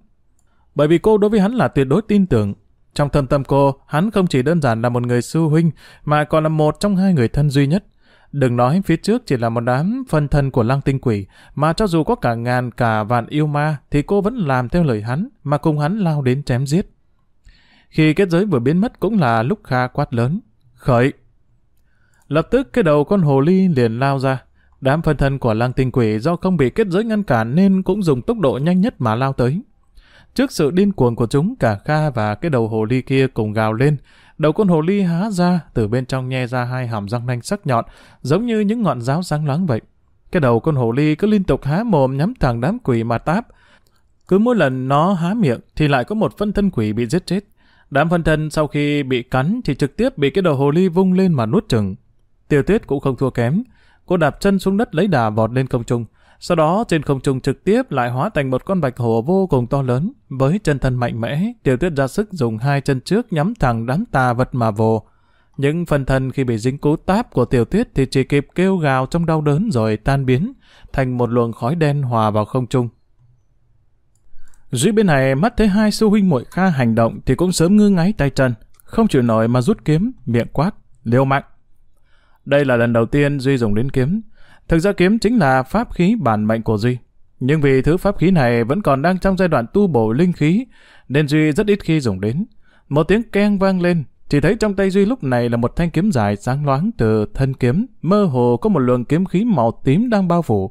Speaker 1: Bởi vì cô đối với hắn là tuyệt đối tin tưởng. Trong thâm tâm cô, hắn không chỉ đơn giản là một người sư huynh, mà còn là một trong hai người thân duy nhất. Đừng nói phía trước chỉ là một đám phân thân của lăng tinh quỷ, mà cho dù có cả ngàn cả vạn yêu ma, thì cô vẫn làm theo lời hắn, mà cùng hắn lao đến chém giết. Khi kết giới vừa biến mất cũng là lúc Kha quát lớn. Khởi! Lập tức cái đầu con hồ ly liền lao ra. Đám phân thân của lăng tinh quỷ do không bị kết giới ngăn cản nên cũng dùng tốc độ nhanh nhất mà lao tới. Trước sự điên cuồng của chúng, cả Kha và cái đầu hồ ly kia cùng gào lên. Đầu con hồ ly há ra, từ bên trong nhe ra hai hàm răng nanh sắc nhọn, giống như những ngọn giáo sáng loáng vậy. Cái đầu con hồ ly cứ liên tục há mồm nhắm thẳng đám quỷ mà táp. Cứ mỗi lần nó há miệng thì lại có một phân thân quỷ bị giết chết. Đám phân thân sau khi bị cắn thì trực tiếp bị cái đầu hồ ly vung lên mà nuốt chừng. Tiêu tuyết cũng không thua kém. Cô đạp chân xuống đất lấy đà vọt lên không trung. Sau đó trên không trung trực tiếp lại hóa thành một con bạch hổ vô cùng to lớn. Với chân thân mạnh mẽ, tiêu tuyết ra sức dùng hai chân trước nhắm thẳng đám tà vật mà vồ. Những phần thân khi bị dính cú táp của tiểu tuyết thì chỉ kịp kêu gào trong đau đớn rồi tan biến, thành một luồng khói đen hòa vào không trung. Duy bên này mắt thấy hai sư huynh muội Kha hành động thì cũng sớm ngư ngáy tay chân. không chịu nổi mà rút kiếm, miệng quát, liều mạng. Đây là lần đầu tiên Duy dùng đến kiếm. Thực ra kiếm chính là pháp khí bản mệnh của Duy. Nhưng vì thứ pháp khí này vẫn còn đang trong giai đoạn tu bổ linh khí, nên Duy rất ít khi dùng đến. Một tiếng keng vang lên, chỉ thấy trong tay Duy lúc này là một thanh kiếm dài sáng loáng từ thân kiếm, mơ hồ có một luồng kiếm khí màu tím đang bao phủ.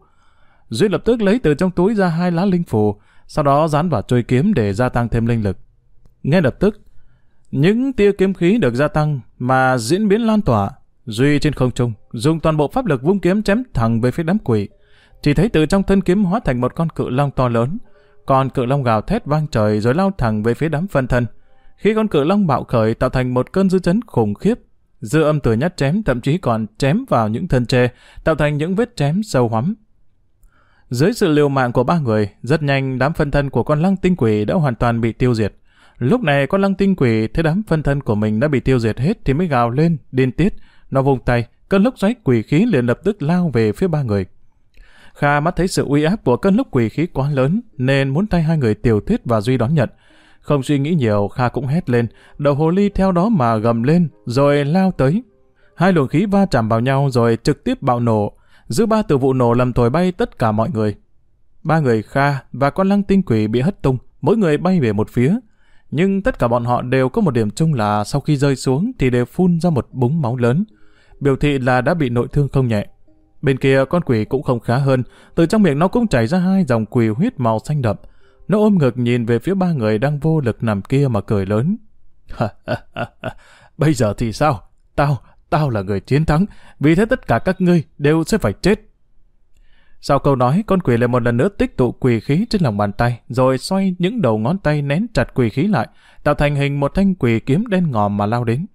Speaker 1: Duy lập tức lấy từ trong túi ra hai lá linh phù, sau đó dán vào chuôi kiếm để gia tăng thêm linh lực. Ngay lập tức, những tia kiếm khí được gia tăng mà diễn biến lan tỏa. Duy trên không trung, dùng toàn bộ pháp lực vung kiếm chém thẳng về phía đám quỷ. Chỉ thấy từ trong thân kiếm hóa thành một con cự long to lớn. Con cự long gào thét vang trời rồi lao thẳng về phía đám phân thân. Khi con cự long bạo khởi tạo thành một cơn dư chấn khủng khiếp, dư âm từ nhát chém thậm chí còn chém vào những thân tre, tạo thành những vết chém sâu hoắm. Dưới sự liều mạng của ba người, rất nhanh đám phân thân của con lăng tinh quỷ đã hoàn toàn bị tiêu diệt. Lúc này con lăng tinh quỷ thấy đám phân thân của mình đã bị tiêu diệt hết thì mới gào lên, điên tiết. Nó vùng tay, cơn lốc xoáy quỷ khí liền lập tức lao về phía ba người. Kha mắt thấy sự uy áp của cơn lốc quỷ khí quá lớn nên muốn tay hai người tiểu thuyết và Duy đón nhận. Không suy nghĩ nhiều, Kha cũng hét lên, đầu hồ ly theo đó mà gầm lên, rồi lao tới. Hai luồng khí va chạm vào nhau rồi trực tiếp bạo nổ. giữa ba từ vụ nổ làm thổi bay tất cả mọi người. Ba người Kha và con lăng tinh quỷ bị hất tung, mỗi người bay về một phía. Nhưng tất cả bọn họ đều có một điểm chung là sau khi rơi xuống thì đều phun ra một búng máu lớn. Biểu thị là đã bị nội thương không nhẹ. Bên kia con quỷ cũng không khá hơn, từ trong miệng nó cũng chảy ra hai dòng quỷ huyết màu xanh đậm. Nó ôm ngực nhìn về phía ba người đang vô lực nằm kia mà cười lớn. Bây giờ thì sao? Tao, tao là người chiến thắng, vì thế tất cả các ngươi đều sẽ phải chết. Sau câu nói, con quỷ lại một lần nữa tích tụ quỷ khí trên lòng bàn tay, rồi xoay những đầu ngón tay nén chặt quỷ khí lại, tạo thành hình một thanh quỷ kiếm đen ngòm mà lao đến.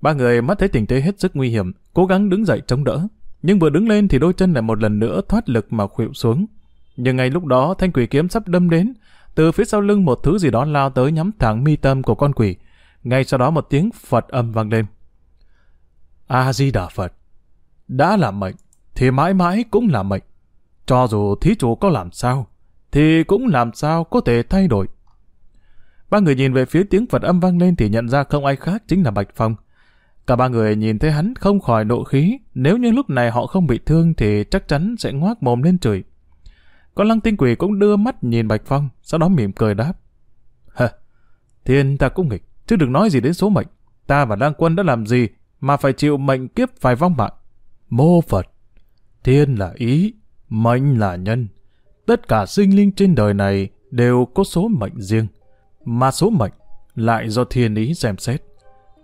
Speaker 1: Ba người mắt thấy tình thế hết sức nguy hiểm, cố gắng đứng dậy chống đỡ. Nhưng vừa đứng lên thì đôi chân lại một lần nữa thoát lực mà khuỵu xuống. Nhưng ngay lúc đó thanh quỷ kiếm sắp đâm đến, từ phía sau lưng một thứ gì đó lao tới nhắm thẳng mi tâm của con quỷ. Ngay sau đó một tiếng Phật âm vang lên. A-di-đà Phật, đã là mệnh, thì mãi mãi cũng là mệnh. Cho dù thí chủ có làm sao, thì cũng làm sao có thể thay đổi. Ba người nhìn về phía tiếng Phật âm vang lên thì nhận ra không ai khác chính là Bạch Phong. Cả ba người nhìn thấy hắn không khỏi nộ khí, nếu như lúc này họ không bị thương thì chắc chắn sẽ ngoác mồm lên chửi. Con lăng tinh quỷ cũng đưa mắt nhìn Bạch Phong, sau đó mỉm cười đáp. Hờ, thiên ta cũng nghịch, chứ đừng nói gì đến số mệnh. Ta và lang quân đã làm gì mà phải chịu mệnh kiếp phải vong mạng. Mô Phật, thiên là ý, mệnh là nhân. Tất cả sinh linh trên đời này đều có số mệnh riêng, mà số mệnh lại do thiên ý xem xét,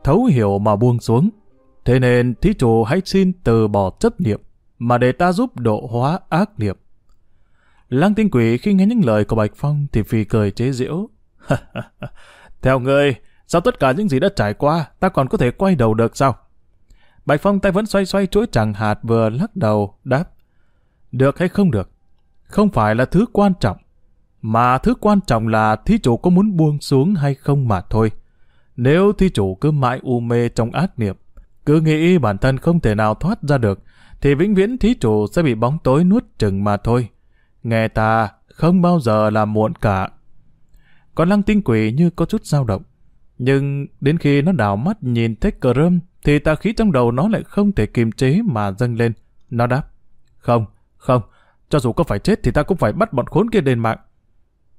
Speaker 1: thấu hiểu mà buông xuống. Thế nên thí chủ hãy xin từ bỏ chấp niệm, mà để ta giúp độ hóa ác niệm. Lăng tinh quỷ khi nghe những lời của Bạch Phong thì phì cười chế giễu. [laughs] Theo ngươi, sao tất cả những gì đã trải qua, ta còn có thể quay đầu được sao? Bạch Phong tay vẫn xoay xoay chuỗi chẳng hạt vừa lắc đầu, đáp. Được hay không được? Không phải là thứ quan trọng, mà thứ quan trọng là thí chủ có muốn buông xuống hay không mà thôi. Nếu thí chủ cứ mãi u mê trong ác niệm, cứ nghĩ bản thân không thể nào thoát ra được, thì vĩnh viễn thí chủ sẽ bị bóng tối nuốt chừng mà thôi. Nghe ta, không bao giờ là muộn cả. Còn lăng tinh quỷ như có chút dao động. Nhưng đến khi nó đảo mắt nhìn thấy cờ rơm, thì tà khí trong đầu nó lại không thể kiềm chế mà dâng lên. Nó đáp, không, không, cho dù có phải chết thì ta cũng phải bắt bọn khốn kia đền mạng.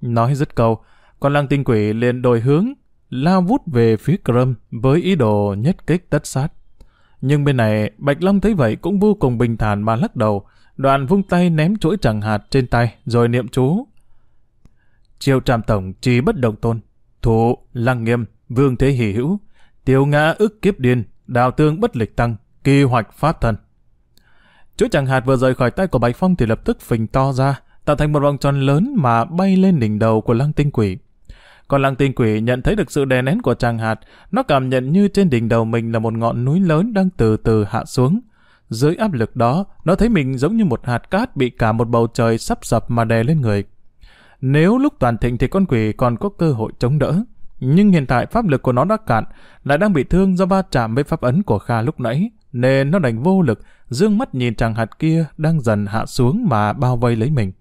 Speaker 1: Nói dứt câu, con lăng tinh quỷ liền đổi hướng, lao vút về phía Crum với ý đồ nhất kích tất sát. Nhưng bên này, Bạch Long thấy vậy cũng vô cùng bình thản mà lắc đầu, Đoàn vung tay ném chuỗi chẳng hạt trên tay, rồi niệm chú. Triều trạm tổng chỉ bất động tôn, thủ, lăng nghiêm, vương thế hỷ hữu, tiêu ngã ức kiếp điên, đào tương bất lịch tăng, kỳ hoạch phát thần. Chuỗi chẳng hạt vừa rời khỏi tay của Bạch Phong thì lập tức phình to ra, tạo thành một vòng tròn lớn mà bay lên đỉnh đầu của lăng tinh quỷ. Còn lăng tinh quỷ nhận thấy được sự đè nén của chàng hạt, nó cảm nhận như trên đỉnh đầu mình là một ngọn núi lớn đang từ từ hạ xuống. Dưới áp lực đó, nó thấy mình giống như một hạt cát bị cả một bầu trời sắp sập mà đè lên người. Nếu lúc toàn thịnh thì con quỷ còn có cơ hội chống đỡ. Nhưng hiện tại pháp lực của nó đã cạn, lại đang bị thương do va chạm với pháp ấn của Kha lúc nãy, nên nó đành vô lực, dương mắt nhìn chàng hạt kia đang dần hạ xuống mà bao vây lấy mình.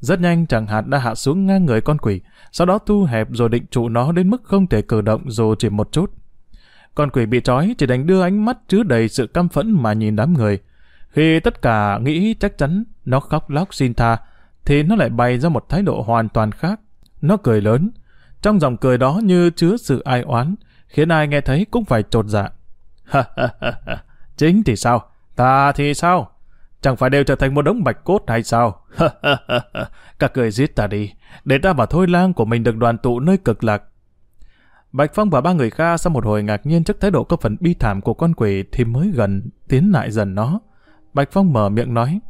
Speaker 1: Rất nhanh chẳng hạt đã hạ xuống ngang người con quỷ, sau đó thu hẹp rồi định trụ nó đến mức không thể cử động dù chỉ một chút. Con quỷ bị trói chỉ đành đưa ánh mắt chứa đầy sự căm phẫn mà nhìn đám người. Khi tất cả nghĩ chắc chắn nó khóc lóc xin tha, thì nó lại bày ra một thái độ hoàn toàn khác. Nó cười lớn, trong dòng cười đó như chứa sự ai oán, khiến ai nghe thấy cũng phải trột dạ. [laughs] ha ha ha Chính thì sao? Ta thì sao? Chẳng phải đều trở thành một đống bạch cốt hay sao? Các người giết ta đi, để ta và Thôi lang của mình được đoàn tụ nơi cực lạc. Bạch Phong và ba người Kha sau một hồi ngạc nhiên trước thái độ có phần bi thảm của con quỷ thì mới gần tiến lại dần nó. Bạch Phong mở miệng nói.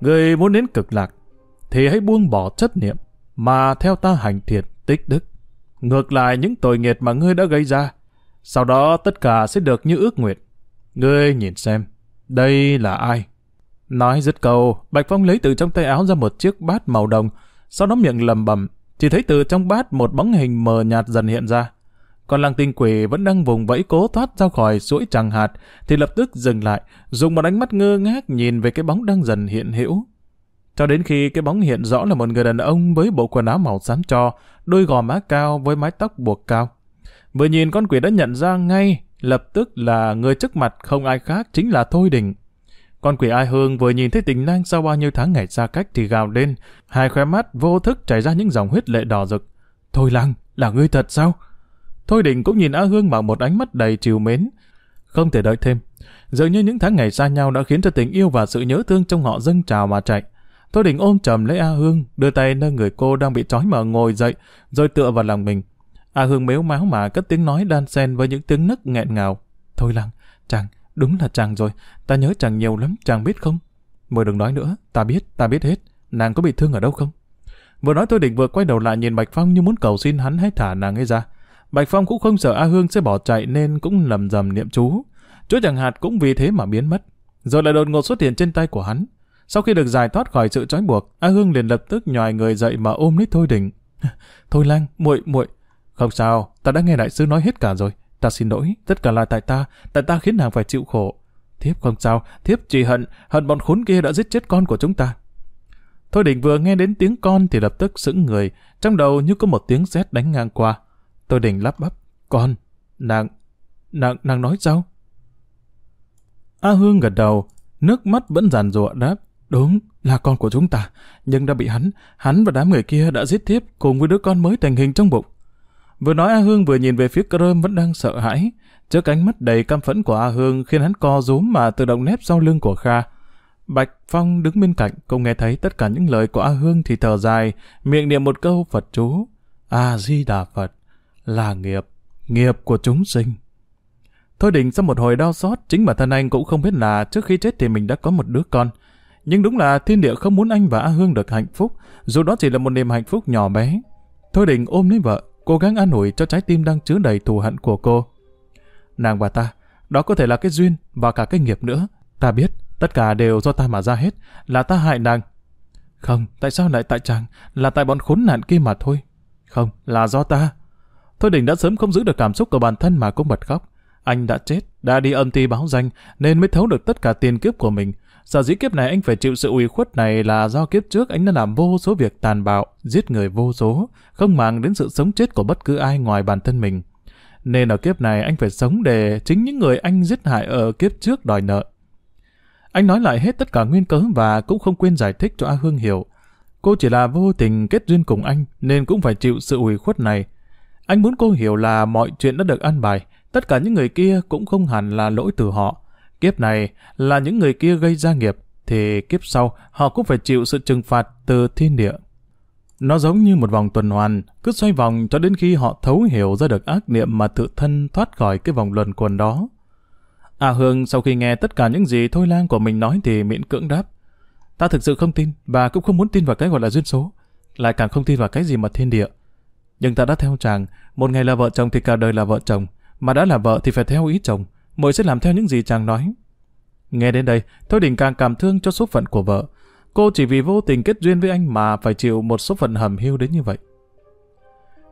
Speaker 1: Người muốn đến cực lạc thì hãy buông bỏ chấp niệm mà theo ta hành thiện tích đức. Ngược lại những tội nghiệp mà ngươi đã gây ra, sau đó tất cả sẽ được như ước nguyện. Ngươi nhìn xem, đây là ai? Nói dứt câu, Bạch Phong lấy từ trong tay áo ra một chiếc bát màu đồng, sau đó miệng lầm bầm, chỉ thấy từ trong bát một bóng hình mờ nhạt dần hiện ra. Còn lăng tinh quỷ vẫn đang vùng vẫy cố thoát ra khỏi suối tràng hạt, thì lập tức dừng lại, dùng một ánh mắt ngơ ngác nhìn về cái bóng đang dần hiện hữu. Cho đến khi cái bóng hiện rõ là một người đàn ông với bộ quần áo màu xám cho, đôi gò má cao với mái tóc buộc cao. Vừa nhìn con quỷ đã nhận ra ngay, lập tức là người trước mặt không ai khác chính là Thôi Đình. Con quỷ ai hương vừa nhìn thấy tình nang sau bao nhiêu tháng ngày xa cách thì gào lên, hai khóe mắt vô thức chảy ra những dòng huyết lệ đỏ rực. Thôi lăng, là ngươi thật sao? Thôi Đình cũng nhìn A Hương bằng một ánh mắt đầy chiều mến. Không thể đợi thêm. Dường như những tháng ngày xa nhau đã khiến cho tình yêu và sự nhớ thương trong họ dâng trào mà chạy. Thôi Đình ôm chầm lấy A Hương, đưa tay nâng người cô đang bị trói mở ngồi dậy, rồi tựa vào lòng mình. A Hương mếu máu mà cất tiếng nói đan xen với những tiếng nức nghẹn ngào. Thôi lăng, chàng, đúng là chàng rồi, ta nhớ chàng nhiều lắm, chàng biết không? Mời đừng nói nữa, ta biết, ta biết hết, nàng có bị thương ở đâu không? Vừa nói Thôi định vừa quay đầu lại nhìn Bạch Phong như muốn cầu xin hắn hãy thả nàng ấy ra. Bạch Phong cũng không sợ A Hương sẽ bỏ chạy nên cũng lầm rầm niệm chú. Chú chẳng hạt cũng vì thế mà biến mất. Rồi lại đột ngột xuất hiện trên tay của hắn. Sau khi được giải thoát khỏi sự trói buộc, A Hương liền lập tức nhòi người dậy mà ôm lấy Thôi Đình. [laughs] Thôi Lang, muội muội, không sao, ta đã nghe đại sứ nói hết cả rồi. Ta xin lỗi, tất cả là tại ta, tại ta khiến nàng phải chịu khổ. Thiếp không sao, thiếp chỉ hận, hận bọn khốn kia đã giết chết con của chúng ta. Thôi định vừa nghe đến tiếng con thì lập tức sững người, trong đầu như có một tiếng sét đánh ngang qua. Tôi định lắp bắp. Con, nàng, nàng, nàng nói sao? A Hương gật đầu, nước mắt vẫn giàn rụa đáp. Đúng, là con của chúng ta, nhưng đã bị hắn, hắn và đám người kia đã giết thiếp cùng với đứa con mới thành hình trong bụng. Vừa nói A Hương vừa nhìn về phía Cơm vẫn đang sợ hãi. Trước ánh mắt đầy căm phẫn của A Hương khiến hắn co rúm mà tự động nép sau lưng của Kha. Bạch Phong đứng bên cạnh, cũng nghe thấy tất cả những lời của A Hương thì thở dài, miệng niệm một câu Phật chú. A-di-đà Phật là nghiệp, nghiệp của chúng sinh. Thôi định sau một hồi đau xót, chính bản thân anh cũng không biết là trước khi chết thì mình đã có một đứa con. Nhưng đúng là thiên địa không muốn anh và A Hương được hạnh phúc, dù đó chỉ là một niềm hạnh phúc nhỏ bé. Thôi định ôm lấy vợ, cố gắng an ủi cho trái tim đang chứa đầy thù hận của cô. Nàng và ta, đó có thể là cái duyên và cả cái nghiệp nữa. Ta biết, tất cả đều do ta mà ra hết, là ta hại nàng. Không, tại sao lại tại chàng, là tại bọn khốn nạn kia mà thôi. Không, là do ta. Thôi Đình đã sớm không giữ được cảm xúc của bản thân mà cũng bật khóc. Anh đã chết, đã đi âm ty báo danh, nên mới thấu được tất cả tiền kiếp của mình. Sở dĩ kiếp này anh phải chịu sự ủy khuất này là do kiếp trước anh đã làm vô số việc tàn bạo, giết người vô số, không màng đến sự sống chết của bất cứ ai ngoài bản thân mình. Nên ở kiếp này anh phải sống để chính những người anh giết hại ở kiếp trước đòi nợ. Anh nói lại hết tất cả nguyên cớ và cũng không quên giải thích cho A Hương hiểu. Cô chỉ là vô tình kết duyên cùng anh nên cũng phải chịu sự ủy khuất này. Anh muốn cô hiểu là mọi chuyện đã được an bài, tất cả những người kia cũng không hẳn là lỗi từ họ. Kiếp này là những người kia gây ra nghiệp, thì kiếp sau họ cũng phải chịu sự trừng phạt từ thiên địa. Nó giống như một vòng tuần hoàn, cứ xoay vòng cho đến khi họ thấu hiểu ra được ác niệm mà tự thân thoát khỏi cái vòng luẩn quẩn đó. À Hương sau khi nghe tất cả những gì Thôi Lang của mình nói thì miễn cưỡng đáp. Ta thực sự không tin, và cũng không muốn tin vào cái gọi là duyên số. Lại càng không tin vào cái gì mà thiên địa. Nhưng ta đã theo chàng, một ngày là vợ chồng thì cả đời là vợ chồng, mà đã là vợ thì phải theo ý chồng, muội sẽ làm theo những gì chàng nói. Nghe đến đây, Thôi Đình càng cảm thương cho số phận của vợ. Cô chỉ vì vô tình kết duyên với anh mà phải chịu một số phận hầm hiu đến như vậy.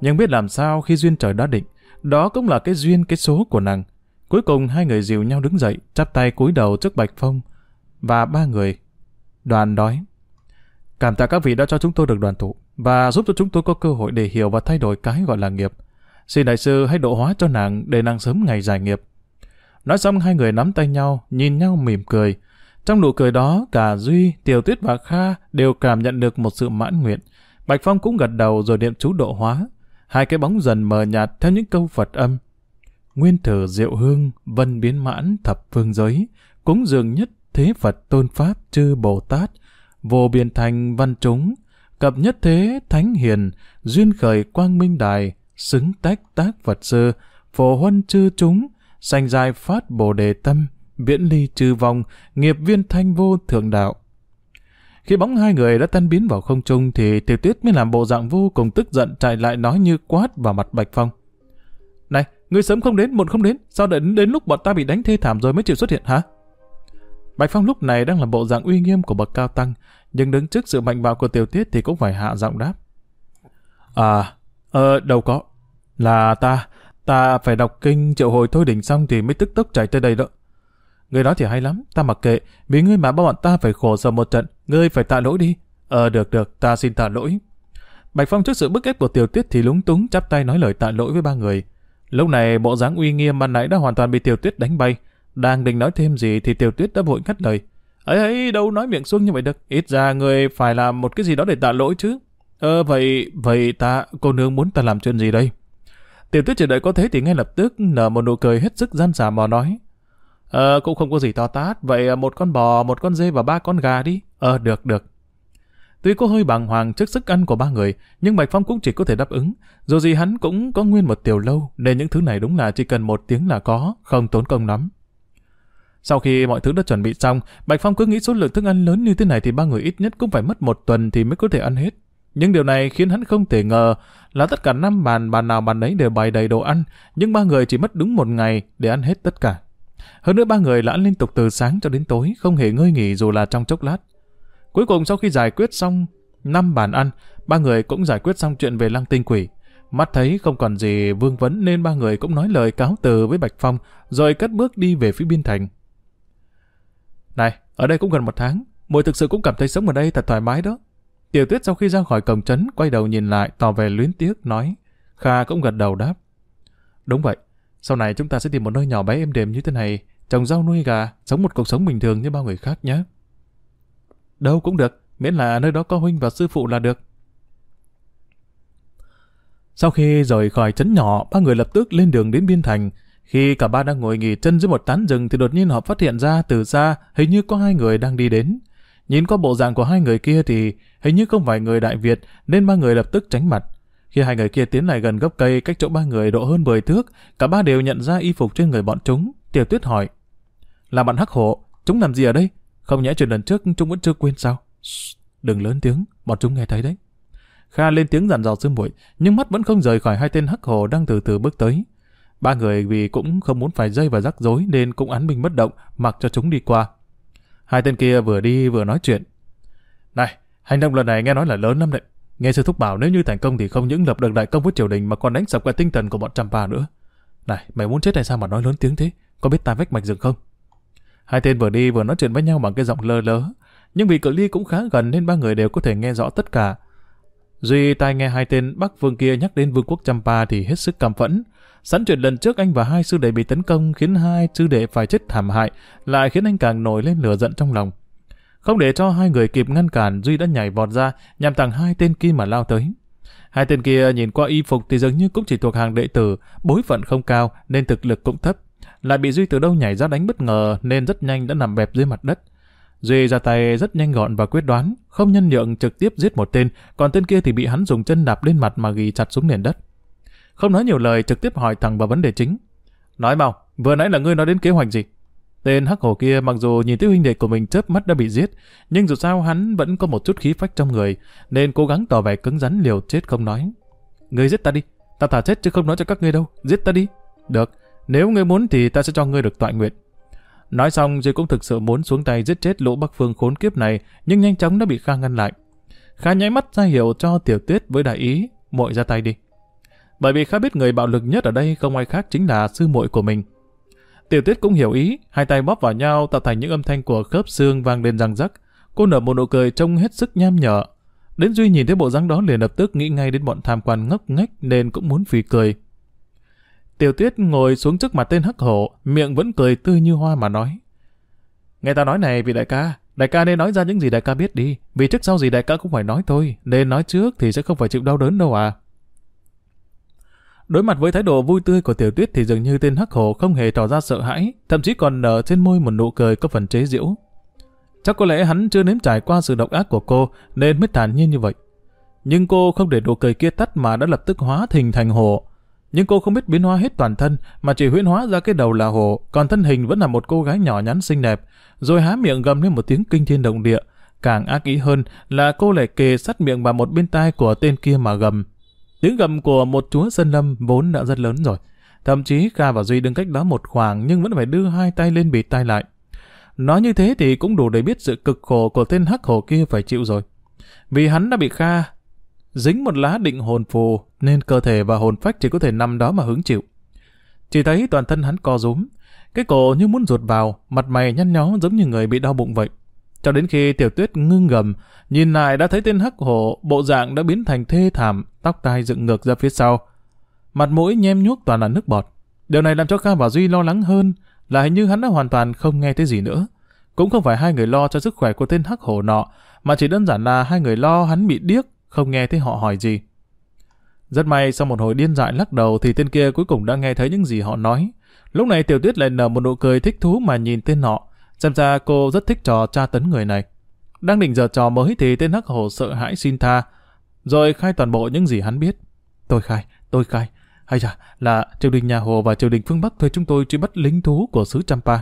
Speaker 1: Nhưng biết làm sao khi duyên trời đã định, đó cũng là cái duyên cái số của nàng. Cuối cùng hai người dìu nhau đứng dậy, chắp tay cúi đầu trước Bạch Phong và ba người. Đoàn đói. Cảm tạ các vị đã cho chúng tôi được đoàn tụ và giúp cho chúng tôi có cơ hội để hiểu và thay đổi cái gọi là nghiệp. Xin đại sư hãy độ hóa cho nàng để nàng sớm ngày giải nghiệp. Nói xong hai người nắm tay nhau, nhìn nhau mỉm cười. Trong nụ cười đó, cả Duy, Tiểu Tuyết và Kha đều cảm nhận được một sự mãn nguyện. Bạch Phong cũng gật đầu rồi niệm chú độ hóa. Hai cái bóng dần mờ nhạt theo những câu Phật âm. Nguyên thử diệu hương, vân biến mãn thập phương giới, cúng dường nhất thế Phật tôn Pháp chư Bồ Tát, vô biên thành văn chúng, cập nhất thế thánh hiền, duyên khởi quang minh đài, xứng tách tác Phật sư, phổ huân chư chúng, sanh dài phát bồ đề tâm, viễn ly trừ vong, nghiệp viên thanh vô thượng đạo. Khi bóng hai người đã tan biến vào không trung thì tiểu tuyết mới làm bộ dạng vô cùng tức giận chạy lại nói như quát vào mặt Bạch Phong. Này, ngươi sớm không đến, muộn không đến, sao đến đến lúc bọn ta bị đánh thê thảm rồi mới chịu xuất hiện hả? Bạch Phong lúc này đang là bộ dạng uy nghiêm của bậc cao tăng, nhưng đứng trước sự mạnh bạo của tiểu tuyết thì cũng phải hạ giọng đáp. À, ờ, đâu có. Là ta, ta phải đọc kinh triệu hồi thôi đỉnh xong thì mới tức tốc chạy tới đây đó. Người đó thì hay lắm, ta mặc kệ, vì ngươi mà bọn ta phải khổ sở một trận, ngươi phải tạ lỗi đi. Ờ được được, ta xin tạ lỗi. Bạch Phong trước sự bức ép của tiểu tuyết thì lúng túng chắp tay nói lời tạ lỗi với ba người. Lúc này bộ dáng uy nghiêm ban nãy đã hoàn toàn bị tiểu tuyết đánh bay. Đang định nói thêm gì thì tiểu tuyết đã vội ngắt lời. ấy ấy đâu nói miệng xuông như vậy được, ít ra người phải làm một cái gì đó để tạ lỗi chứ. Ờ vậy, vậy ta, cô nương muốn ta làm chuyện gì đây? Tiểu tuyết chờ đợi có thế thì ngay lập tức nở một nụ cười hết sức gian xả mà nói. Ờ, cũng không có gì to tát, vậy ờ, một con bò, một con dê và ba con gà đi. Ờ, được, được. Tuy có hơi bàng hoàng trước sức ăn của ba người, nhưng Bạch Phong cũng chỉ có thể đáp ứng. Dù gì hắn cũng có nguyên một tiểu lâu, nên những thứ này đúng là chỉ cần một tiếng là có, không tốn công lắm. Sau khi mọi thứ đã chuẩn bị xong, Bạch Phong cứ nghĩ số lượng thức ăn lớn như thế này thì ba người ít nhất cũng phải mất một tuần thì mới có thể ăn hết. Nhưng điều này khiến hắn không thể ngờ là tất cả năm bàn bàn nào bàn ấy đều bày đầy đồ ăn, nhưng ba người chỉ mất đúng một ngày để ăn hết tất cả. Hơn nữa ba người đã ăn liên tục từ sáng cho đến tối, không hề ngơi nghỉ dù là trong chốc lát. Cuối cùng sau khi giải quyết xong năm bàn ăn, ba người cũng giải quyết xong chuyện về lăng tinh quỷ. Mắt thấy không còn gì vương vấn nên ba người cũng nói lời cáo từ với Bạch Phong, rồi cất bước đi về phía biên thành. Này, ở đây cũng gần một tháng, mùi thực sự cũng cảm thấy sống ở đây thật thoải mái đó. Tiểu tuyết sau khi ra khỏi cổng trấn, quay đầu nhìn lại, tỏ vẻ luyến tiếc, nói. Kha cũng gật đầu đáp. Đúng vậy, sau này chúng ta sẽ tìm một nơi nhỏ bé êm đềm như thế này, trồng rau nuôi gà, sống một cuộc sống bình thường như bao người khác nhé. Đâu cũng được, miễn là nơi đó có huynh và sư phụ là được. Sau khi rời khỏi trấn nhỏ, ba người lập tức lên đường đến biên thành. Khi cả ba đang ngồi nghỉ chân dưới một tán rừng thì đột nhiên họ phát hiện ra từ xa hình như có hai người đang đi đến. Nhìn qua bộ dạng của hai người kia thì hình như không phải người Đại Việt nên ba người lập tức tránh mặt. Khi hai người kia tiến lại gần gốc cây cách chỗ ba người độ hơn 10 thước, cả ba đều nhận ra y phục trên người bọn chúng. Tiểu Tuyết hỏi, là bạn hắc hổ, chúng làm gì ở đây? Không nhẽ chuyện lần trước chúng vẫn chưa quên sao? Shh, đừng lớn tiếng, bọn chúng nghe thấy đấy. Kha lên tiếng dặn dò sư muội, nhưng mắt vẫn không rời khỏi hai tên hắc hổ đang từ từ bước tới. Ba người vì cũng không muốn phải dây vào rắc rối nên cũng án binh bất động, mặc cho chúng đi qua. Hai tên kia vừa đi vừa nói chuyện. Này, hành động lần này nghe nói là lớn lắm đấy. Nghe sư thúc bảo nếu như thành công thì không những lập được đại công với triều đình mà còn đánh sập cả tinh thần của bọn Champa nữa. Này, mày muốn chết hay sao mà nói lớn tiếng thế? Có biết tai vách mạch rừng không? Hai tên vừa đi vừa nói chuyện với nhau bằng cái giọng lơ lớ. Nhưng vì cự ly cũng khá gần nên ba người đều có thể nghe rõ tất cả. Duy tai nghe hai tên Bắc Vương kia nhắc đến vương quốc Champa thì hết sức cảm phẫn. Sẵn chuyện lần trước anh và hai sư đệ bị tấn công khiến hai sư đệ phải chết thảm hại, lại khiến anh càng nổi lên lửa giận trong lòng. Không để cho hai người kịp ngăn cản, Duy đã nhảy vọt ra, nhằm thẳng hai tên kia mà lao tới. Hai tên kia nhìn qua y phục thì dường như cũng chỉ thuộc hàng đệ tử, bối phận không cao nên thực lực cũng thấp. Lại bị Duy từ đâu nhảy ra đánh bất ngờ nên rất nhanh đã nằm bẹp dưới mặt đất. Duy ra tay rất nhanh gọn và quyết đoán, không nhân nhượng trực tiếp giết một tên, còn tên kia thì bị hắn dùng chân đạp lên mặt mà ghi chặt xuống nền đất. Không nói nhiều lời trực tiếp hỏi thẳng vào vấn đề chính. Nói mau, vừa nãy là ngươi nói đến kế hoạch gì? Tên hắc hổ kia mặc dù nhìn thấy huynh đệ của mình chớp mắt đã bị giết, nhưng dù sao hắn vẫn có một chút khí phách trong người, nên cố gắng tỏ vẻ cứng rắn liều chết không nói. Ngươi giết ta đi, ta thả chết chứ không nói cho các ngươi đâu, giết ta đi. Được, nếu ngươi muốn thì ta sẽ cho ngươi được tọa nguyện. Nói xong rồi cũng thực sự muốn xuống tay giết chết lũ Bắc Phương khốn kiếp này, nhưng nhanh chóng đã bị Kha ngăn lại. Kha nháy mắt ra hiệu cho tiểu tuyết với đại ý, muội ra tay đi. Bởi vì Kha biết người bạo lực nhất ở đây không ai khác chính là sư muội của mình. Tiểu tuyết cũng hiểu ý, hai tay bóp vào nhau tạo thành những âm thanh của khớp xương vang lên răng rắc. Cô nở một nụ cười trông hết sức nham nhở. Đến Duy nhìn thấy bộ dáng đó liền lập tức nghĩ ngay đến bọn tham quan ngốc nghếch nên cũng muốn phì cười. Tiểu tuyết ngồi xuống trước mặt tên hắc hổ, miệng vẫn cười tươi như hoa mà nói. Nghe ta nói này vị đại ca, đại ca nên nói ra những gì đại ca biết đi, vì trước sau gì đại ca cũng phải nói thôi, nên nói trước thì sẽ không phải chịu đau đớn đâu à. Đối mặt với thái độ vui tươi của tiểu tuyết thì dường như tên hắc hổ không hề tỏ ra sợ hãi, thậm chí còn nở trên môi một nụ cười có phần chế giễu. Chắc có lẽ hắn chưa nếm trải qua sự độc ác của cô nên mới thản nhiên như vậy. Nhưng cô không để nụ cười kia tắt mà đã lập tức hóa thành thành hổ. Nhưng cô không biết biến hóa hết toàn thân mà chỉ huyễn hóa ra cái đầu là hổ, còn thân hình vẫn là một cô gái nhỏ nhắn xinh đẹp, rồi há miệng gầm lên một tiếng kinh thiên động địa. Càng ác ý hơn là cô lại kề sát miệng vào một bên tai của tên kia mà gầm. Tiếng gầm của một chúa sơn lâm vốn đã rất lớn rồi. Thậm chí Kha và Duy đứng cách đó một khoảng nhưng vẫn phải đưa hai tay lên bịt tai lại. Nói như thế thì cũng đủ để biết sự cực khổ của tên hắc hổ kia phải chịu rồi. Vì hắn đã bị Kha dính một lá định hồn phù nên cơ thể và hồn phách chỉ có thể nằm đó mà hứng chịu. Chỉ thấy toàn thân hắn co rúm, cái cổ như muốn ruột vào, mặt mày nhăn nhó giống như người bị đau bụng vậy. Cho đến khi tiểu tuyết ngưng gầm, nhìn lại đã thấy tên hắc hổ, bộ dạng đã biến thành thê thảm, tóc tai dựng ngược ra phía sau. Mặt mũi nhem nhuốc toàn là nước bọt. Điều này làm cho Kha và Duy lo lắng hơn, là hình như hắn đã hoàn toàn không nghe thấy gì nữa. Cũng không phải hai người lo cho sức khỏe của tên hắc hổ nọ, mà chỉ đơn giản là hai người lo hắn bị điếc, không nghe thấy họ hỏi gì. Rất may sau một hồi điên dại lắc đầu thì tên kia cuối cùng đã nghe thấy những gì họ nói. Lúc này tiểu tuyết lại nở một nụ cười thích thú mà nhìn tên nọ. Xem ra cô rất thích trò tra tấn người này. Đang định giờ trò mới thì tên hắc hồ sợ hãi xin tha. Rồi khai toàn bộ những gì hắn biết. Tôi khai, tôi khai. Hay là, là triều đình nhà Hồ và triều đình phương Bắc thuê chúng tôi truy bắt lính thú của xứ Champa.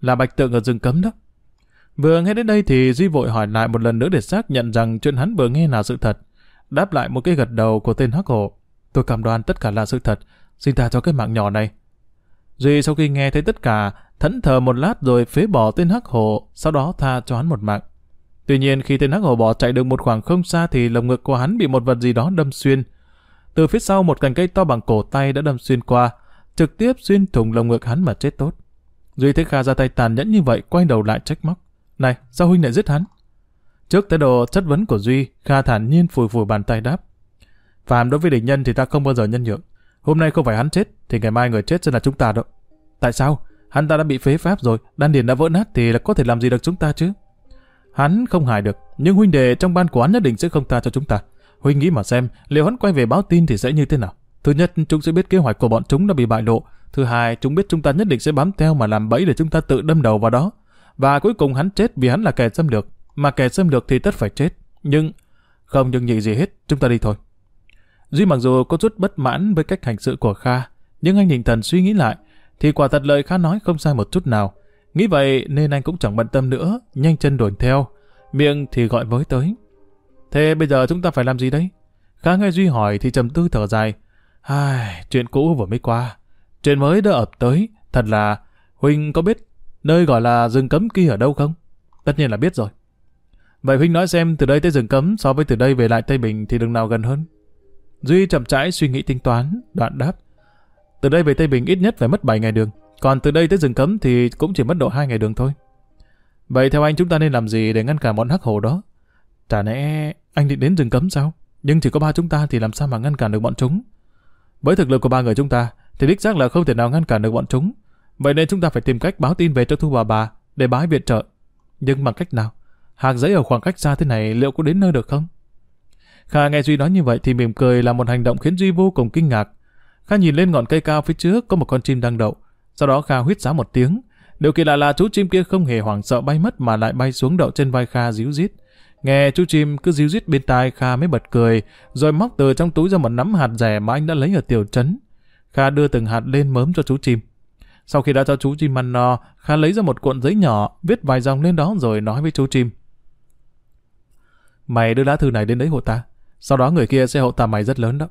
Speaker 1: Là bạch tượng ở rừng cấm đó. Vừa nghe đến đây thì Duy vội hỏi lại một lần nữa để xác nhận rằng chuyện hắn vừa nghe là sự thật. Đáp lại một cái gật đầu của tên hắc hồ Tôi cảm đoan tất cả là sự thật. Xin tha cho cái mạng nhỏ này. Duy sau khi nghe thấy tất cả, thẫn thờ một lát rồi phế bỏ tên hắc hổ, sau đó tha cho hắn một mạng. Tuy nhiên khi tên hắc hổ bỏ chạy được một khoảng không xa thì lồng ngực của hắn bị một vật gì đó đâm xuyên. Từ phía sau một cành cây to bằng cổ tay đã đâm xuyên qua, trực tiếp xuyên thủng lồng ngực hắn mà chết tốt. Duy thấy Kha ra tay tàn nhẫn như vậy, quay đầu lại trách móc. Này, sao huynh lại giết hắn? Trước thái độ chất vấn của Duy, Kha thản nhiên phủi phủi bàn tay đáp. Phàm đối với địch nhân thì ta không bao giờ nhân nhượng. Hôm nay không phải hắn chết, thì ngày mai người chết sẽ là chúng ta đâu. Tại sao? Hắn ta đã bị phế pháp rồi, đan điền đã vỡ nát thì là có thể làm gì được chúng ta chứ? Hắn không hại được, nhưng huynh đệ trong ban của hắn nhất định sẽ không tha cho chúng ta. Huynh nghĩ mà xem, liệu hắn quay về báo tin thì sẽ như thế nào? Thứ nhất, chúng sẽ biết kế hoạch của bọn chúng đã bị bại lộ. Thứ hai, chúng biết chúng ta nhất định sẽ bám theo mà làm bẫy để chúng ta tự đâm đầu vào đó. Và cuối cùng hắn chết vì hắn là kẻ xâm lược. Mà kẻ xâm lược thì tất phải chết. Nhưng, không nhưng nhị gì hết, chúng ta đi thôi. Duy mặc dù có chút bất mãn với cách hành sự của Kha, nhưng anh định thần suy nghĩ lại, thì quả thật lời Kha nói không sai một chút nào. Nghĩ vậy nên anh cũng chẳng bận tâm nữa, nhanh chân đuổi theo, miệng thì gọi với tới. Thế bây giờ chúng ta phải làm gì đấy? Kha nghe Duy hỏi thì trầm tư thở dài. Ai, chuyện cũ vừa mới qua, chuyện mới đã ập tới, thật là Huynh có biết nơi gọi là rừng cấm kia ở đâu không? Tất nhiên là biết rồi. Vậy Huynh nói xem từ đây tới rừng cấm so với từ đây về lại Tây Bình thì đường nào gần hơn? Duy chậm rãi suy nghĩ tính toán, đoạn đáp. Từ đây về Tây Bình ít nhất phải mất 7 ngày đường, còn từ đây tới rừng cấm thì cũng chỉ mất độ 2 ngày đường thôi. Vậy theo anh chúng ta nên làm gì để ngăn cản bọn hắc hổ đó? Chả lẽ anh định đến rừng cấm sao? Nhưng chỉ có ba chúng ta thì làm sao mà ngăn cản được bọn chúng? Với thực lực của ba người chúng ta thì đích xác là không thể nào ngăn cản được bọn chúng. Vậy nên chúng ta phải tìm cách báo tin về cho Thu bà bà để bái viện trợ. Nhưng bằng cách nào? Hạc giấy ở khoảng cách xa thế này liệu có đến nơi được không? Kha nghe Duy nói như vậy thì mỉm cười là một hành động khiến Duy vô cùng kinh ngạc. Kha nhìn lên ngọn cây cao phía trước có một con chim đang đậu. Sau đó Kha huýt giá một tiếng. Điều kỳ lạ là chú chim kia không hề hoảng sợ bay mất mà lại bay xuống đậu trên vai Kha díu dít. Nghe chú chim cứ díu dít bên tai Kha mới bật cười, rồi móc từ trong túi ra một nắm hạt rẻ mà anh đã lấy ở tiểu trấn. Kha đưa từng hạt lên mớm cho chú chim. Sau khi đã cho chú chim ăn no, Kha lấy ra một cuộn giấy nhỏ, viết vài dòng lên đó rồi nói với chú chim. Mày đưa lá thư này đến đấy hộ ta. Sau đó người kia sẽ hậu tà mày rất lớn đó.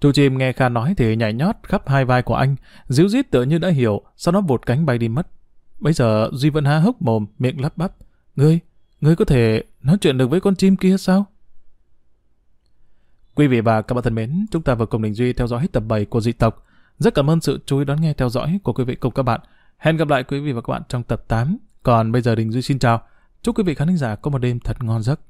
Speaker 1: Chú chim nghe Kha nói thì nhảy nhót khắp hai vai của anh, díu dít tựa như đã hiểu, sau đó vụt cánh bay đi mất. Bây giờ Duy vẫn há hốc mồm, miệng lắp bắp. Ngươi, ngươi có thể nói chuyện được với con chim kia sao? Quý vị và các bạn thân mến, chúng ta vừa cùng Đình Duy theo dõi hết tập 7 của dị tộc. Rất cảm ơn sự chú ý đón nghe theo dõi của quý vị cùng các bạn. Hẹn gặp lại quý vị và các bạn trong tập 8. Còn bây giờ Đình Duy xin chào. Chúc quý vị khán giả có một đêm thật ngon giấc.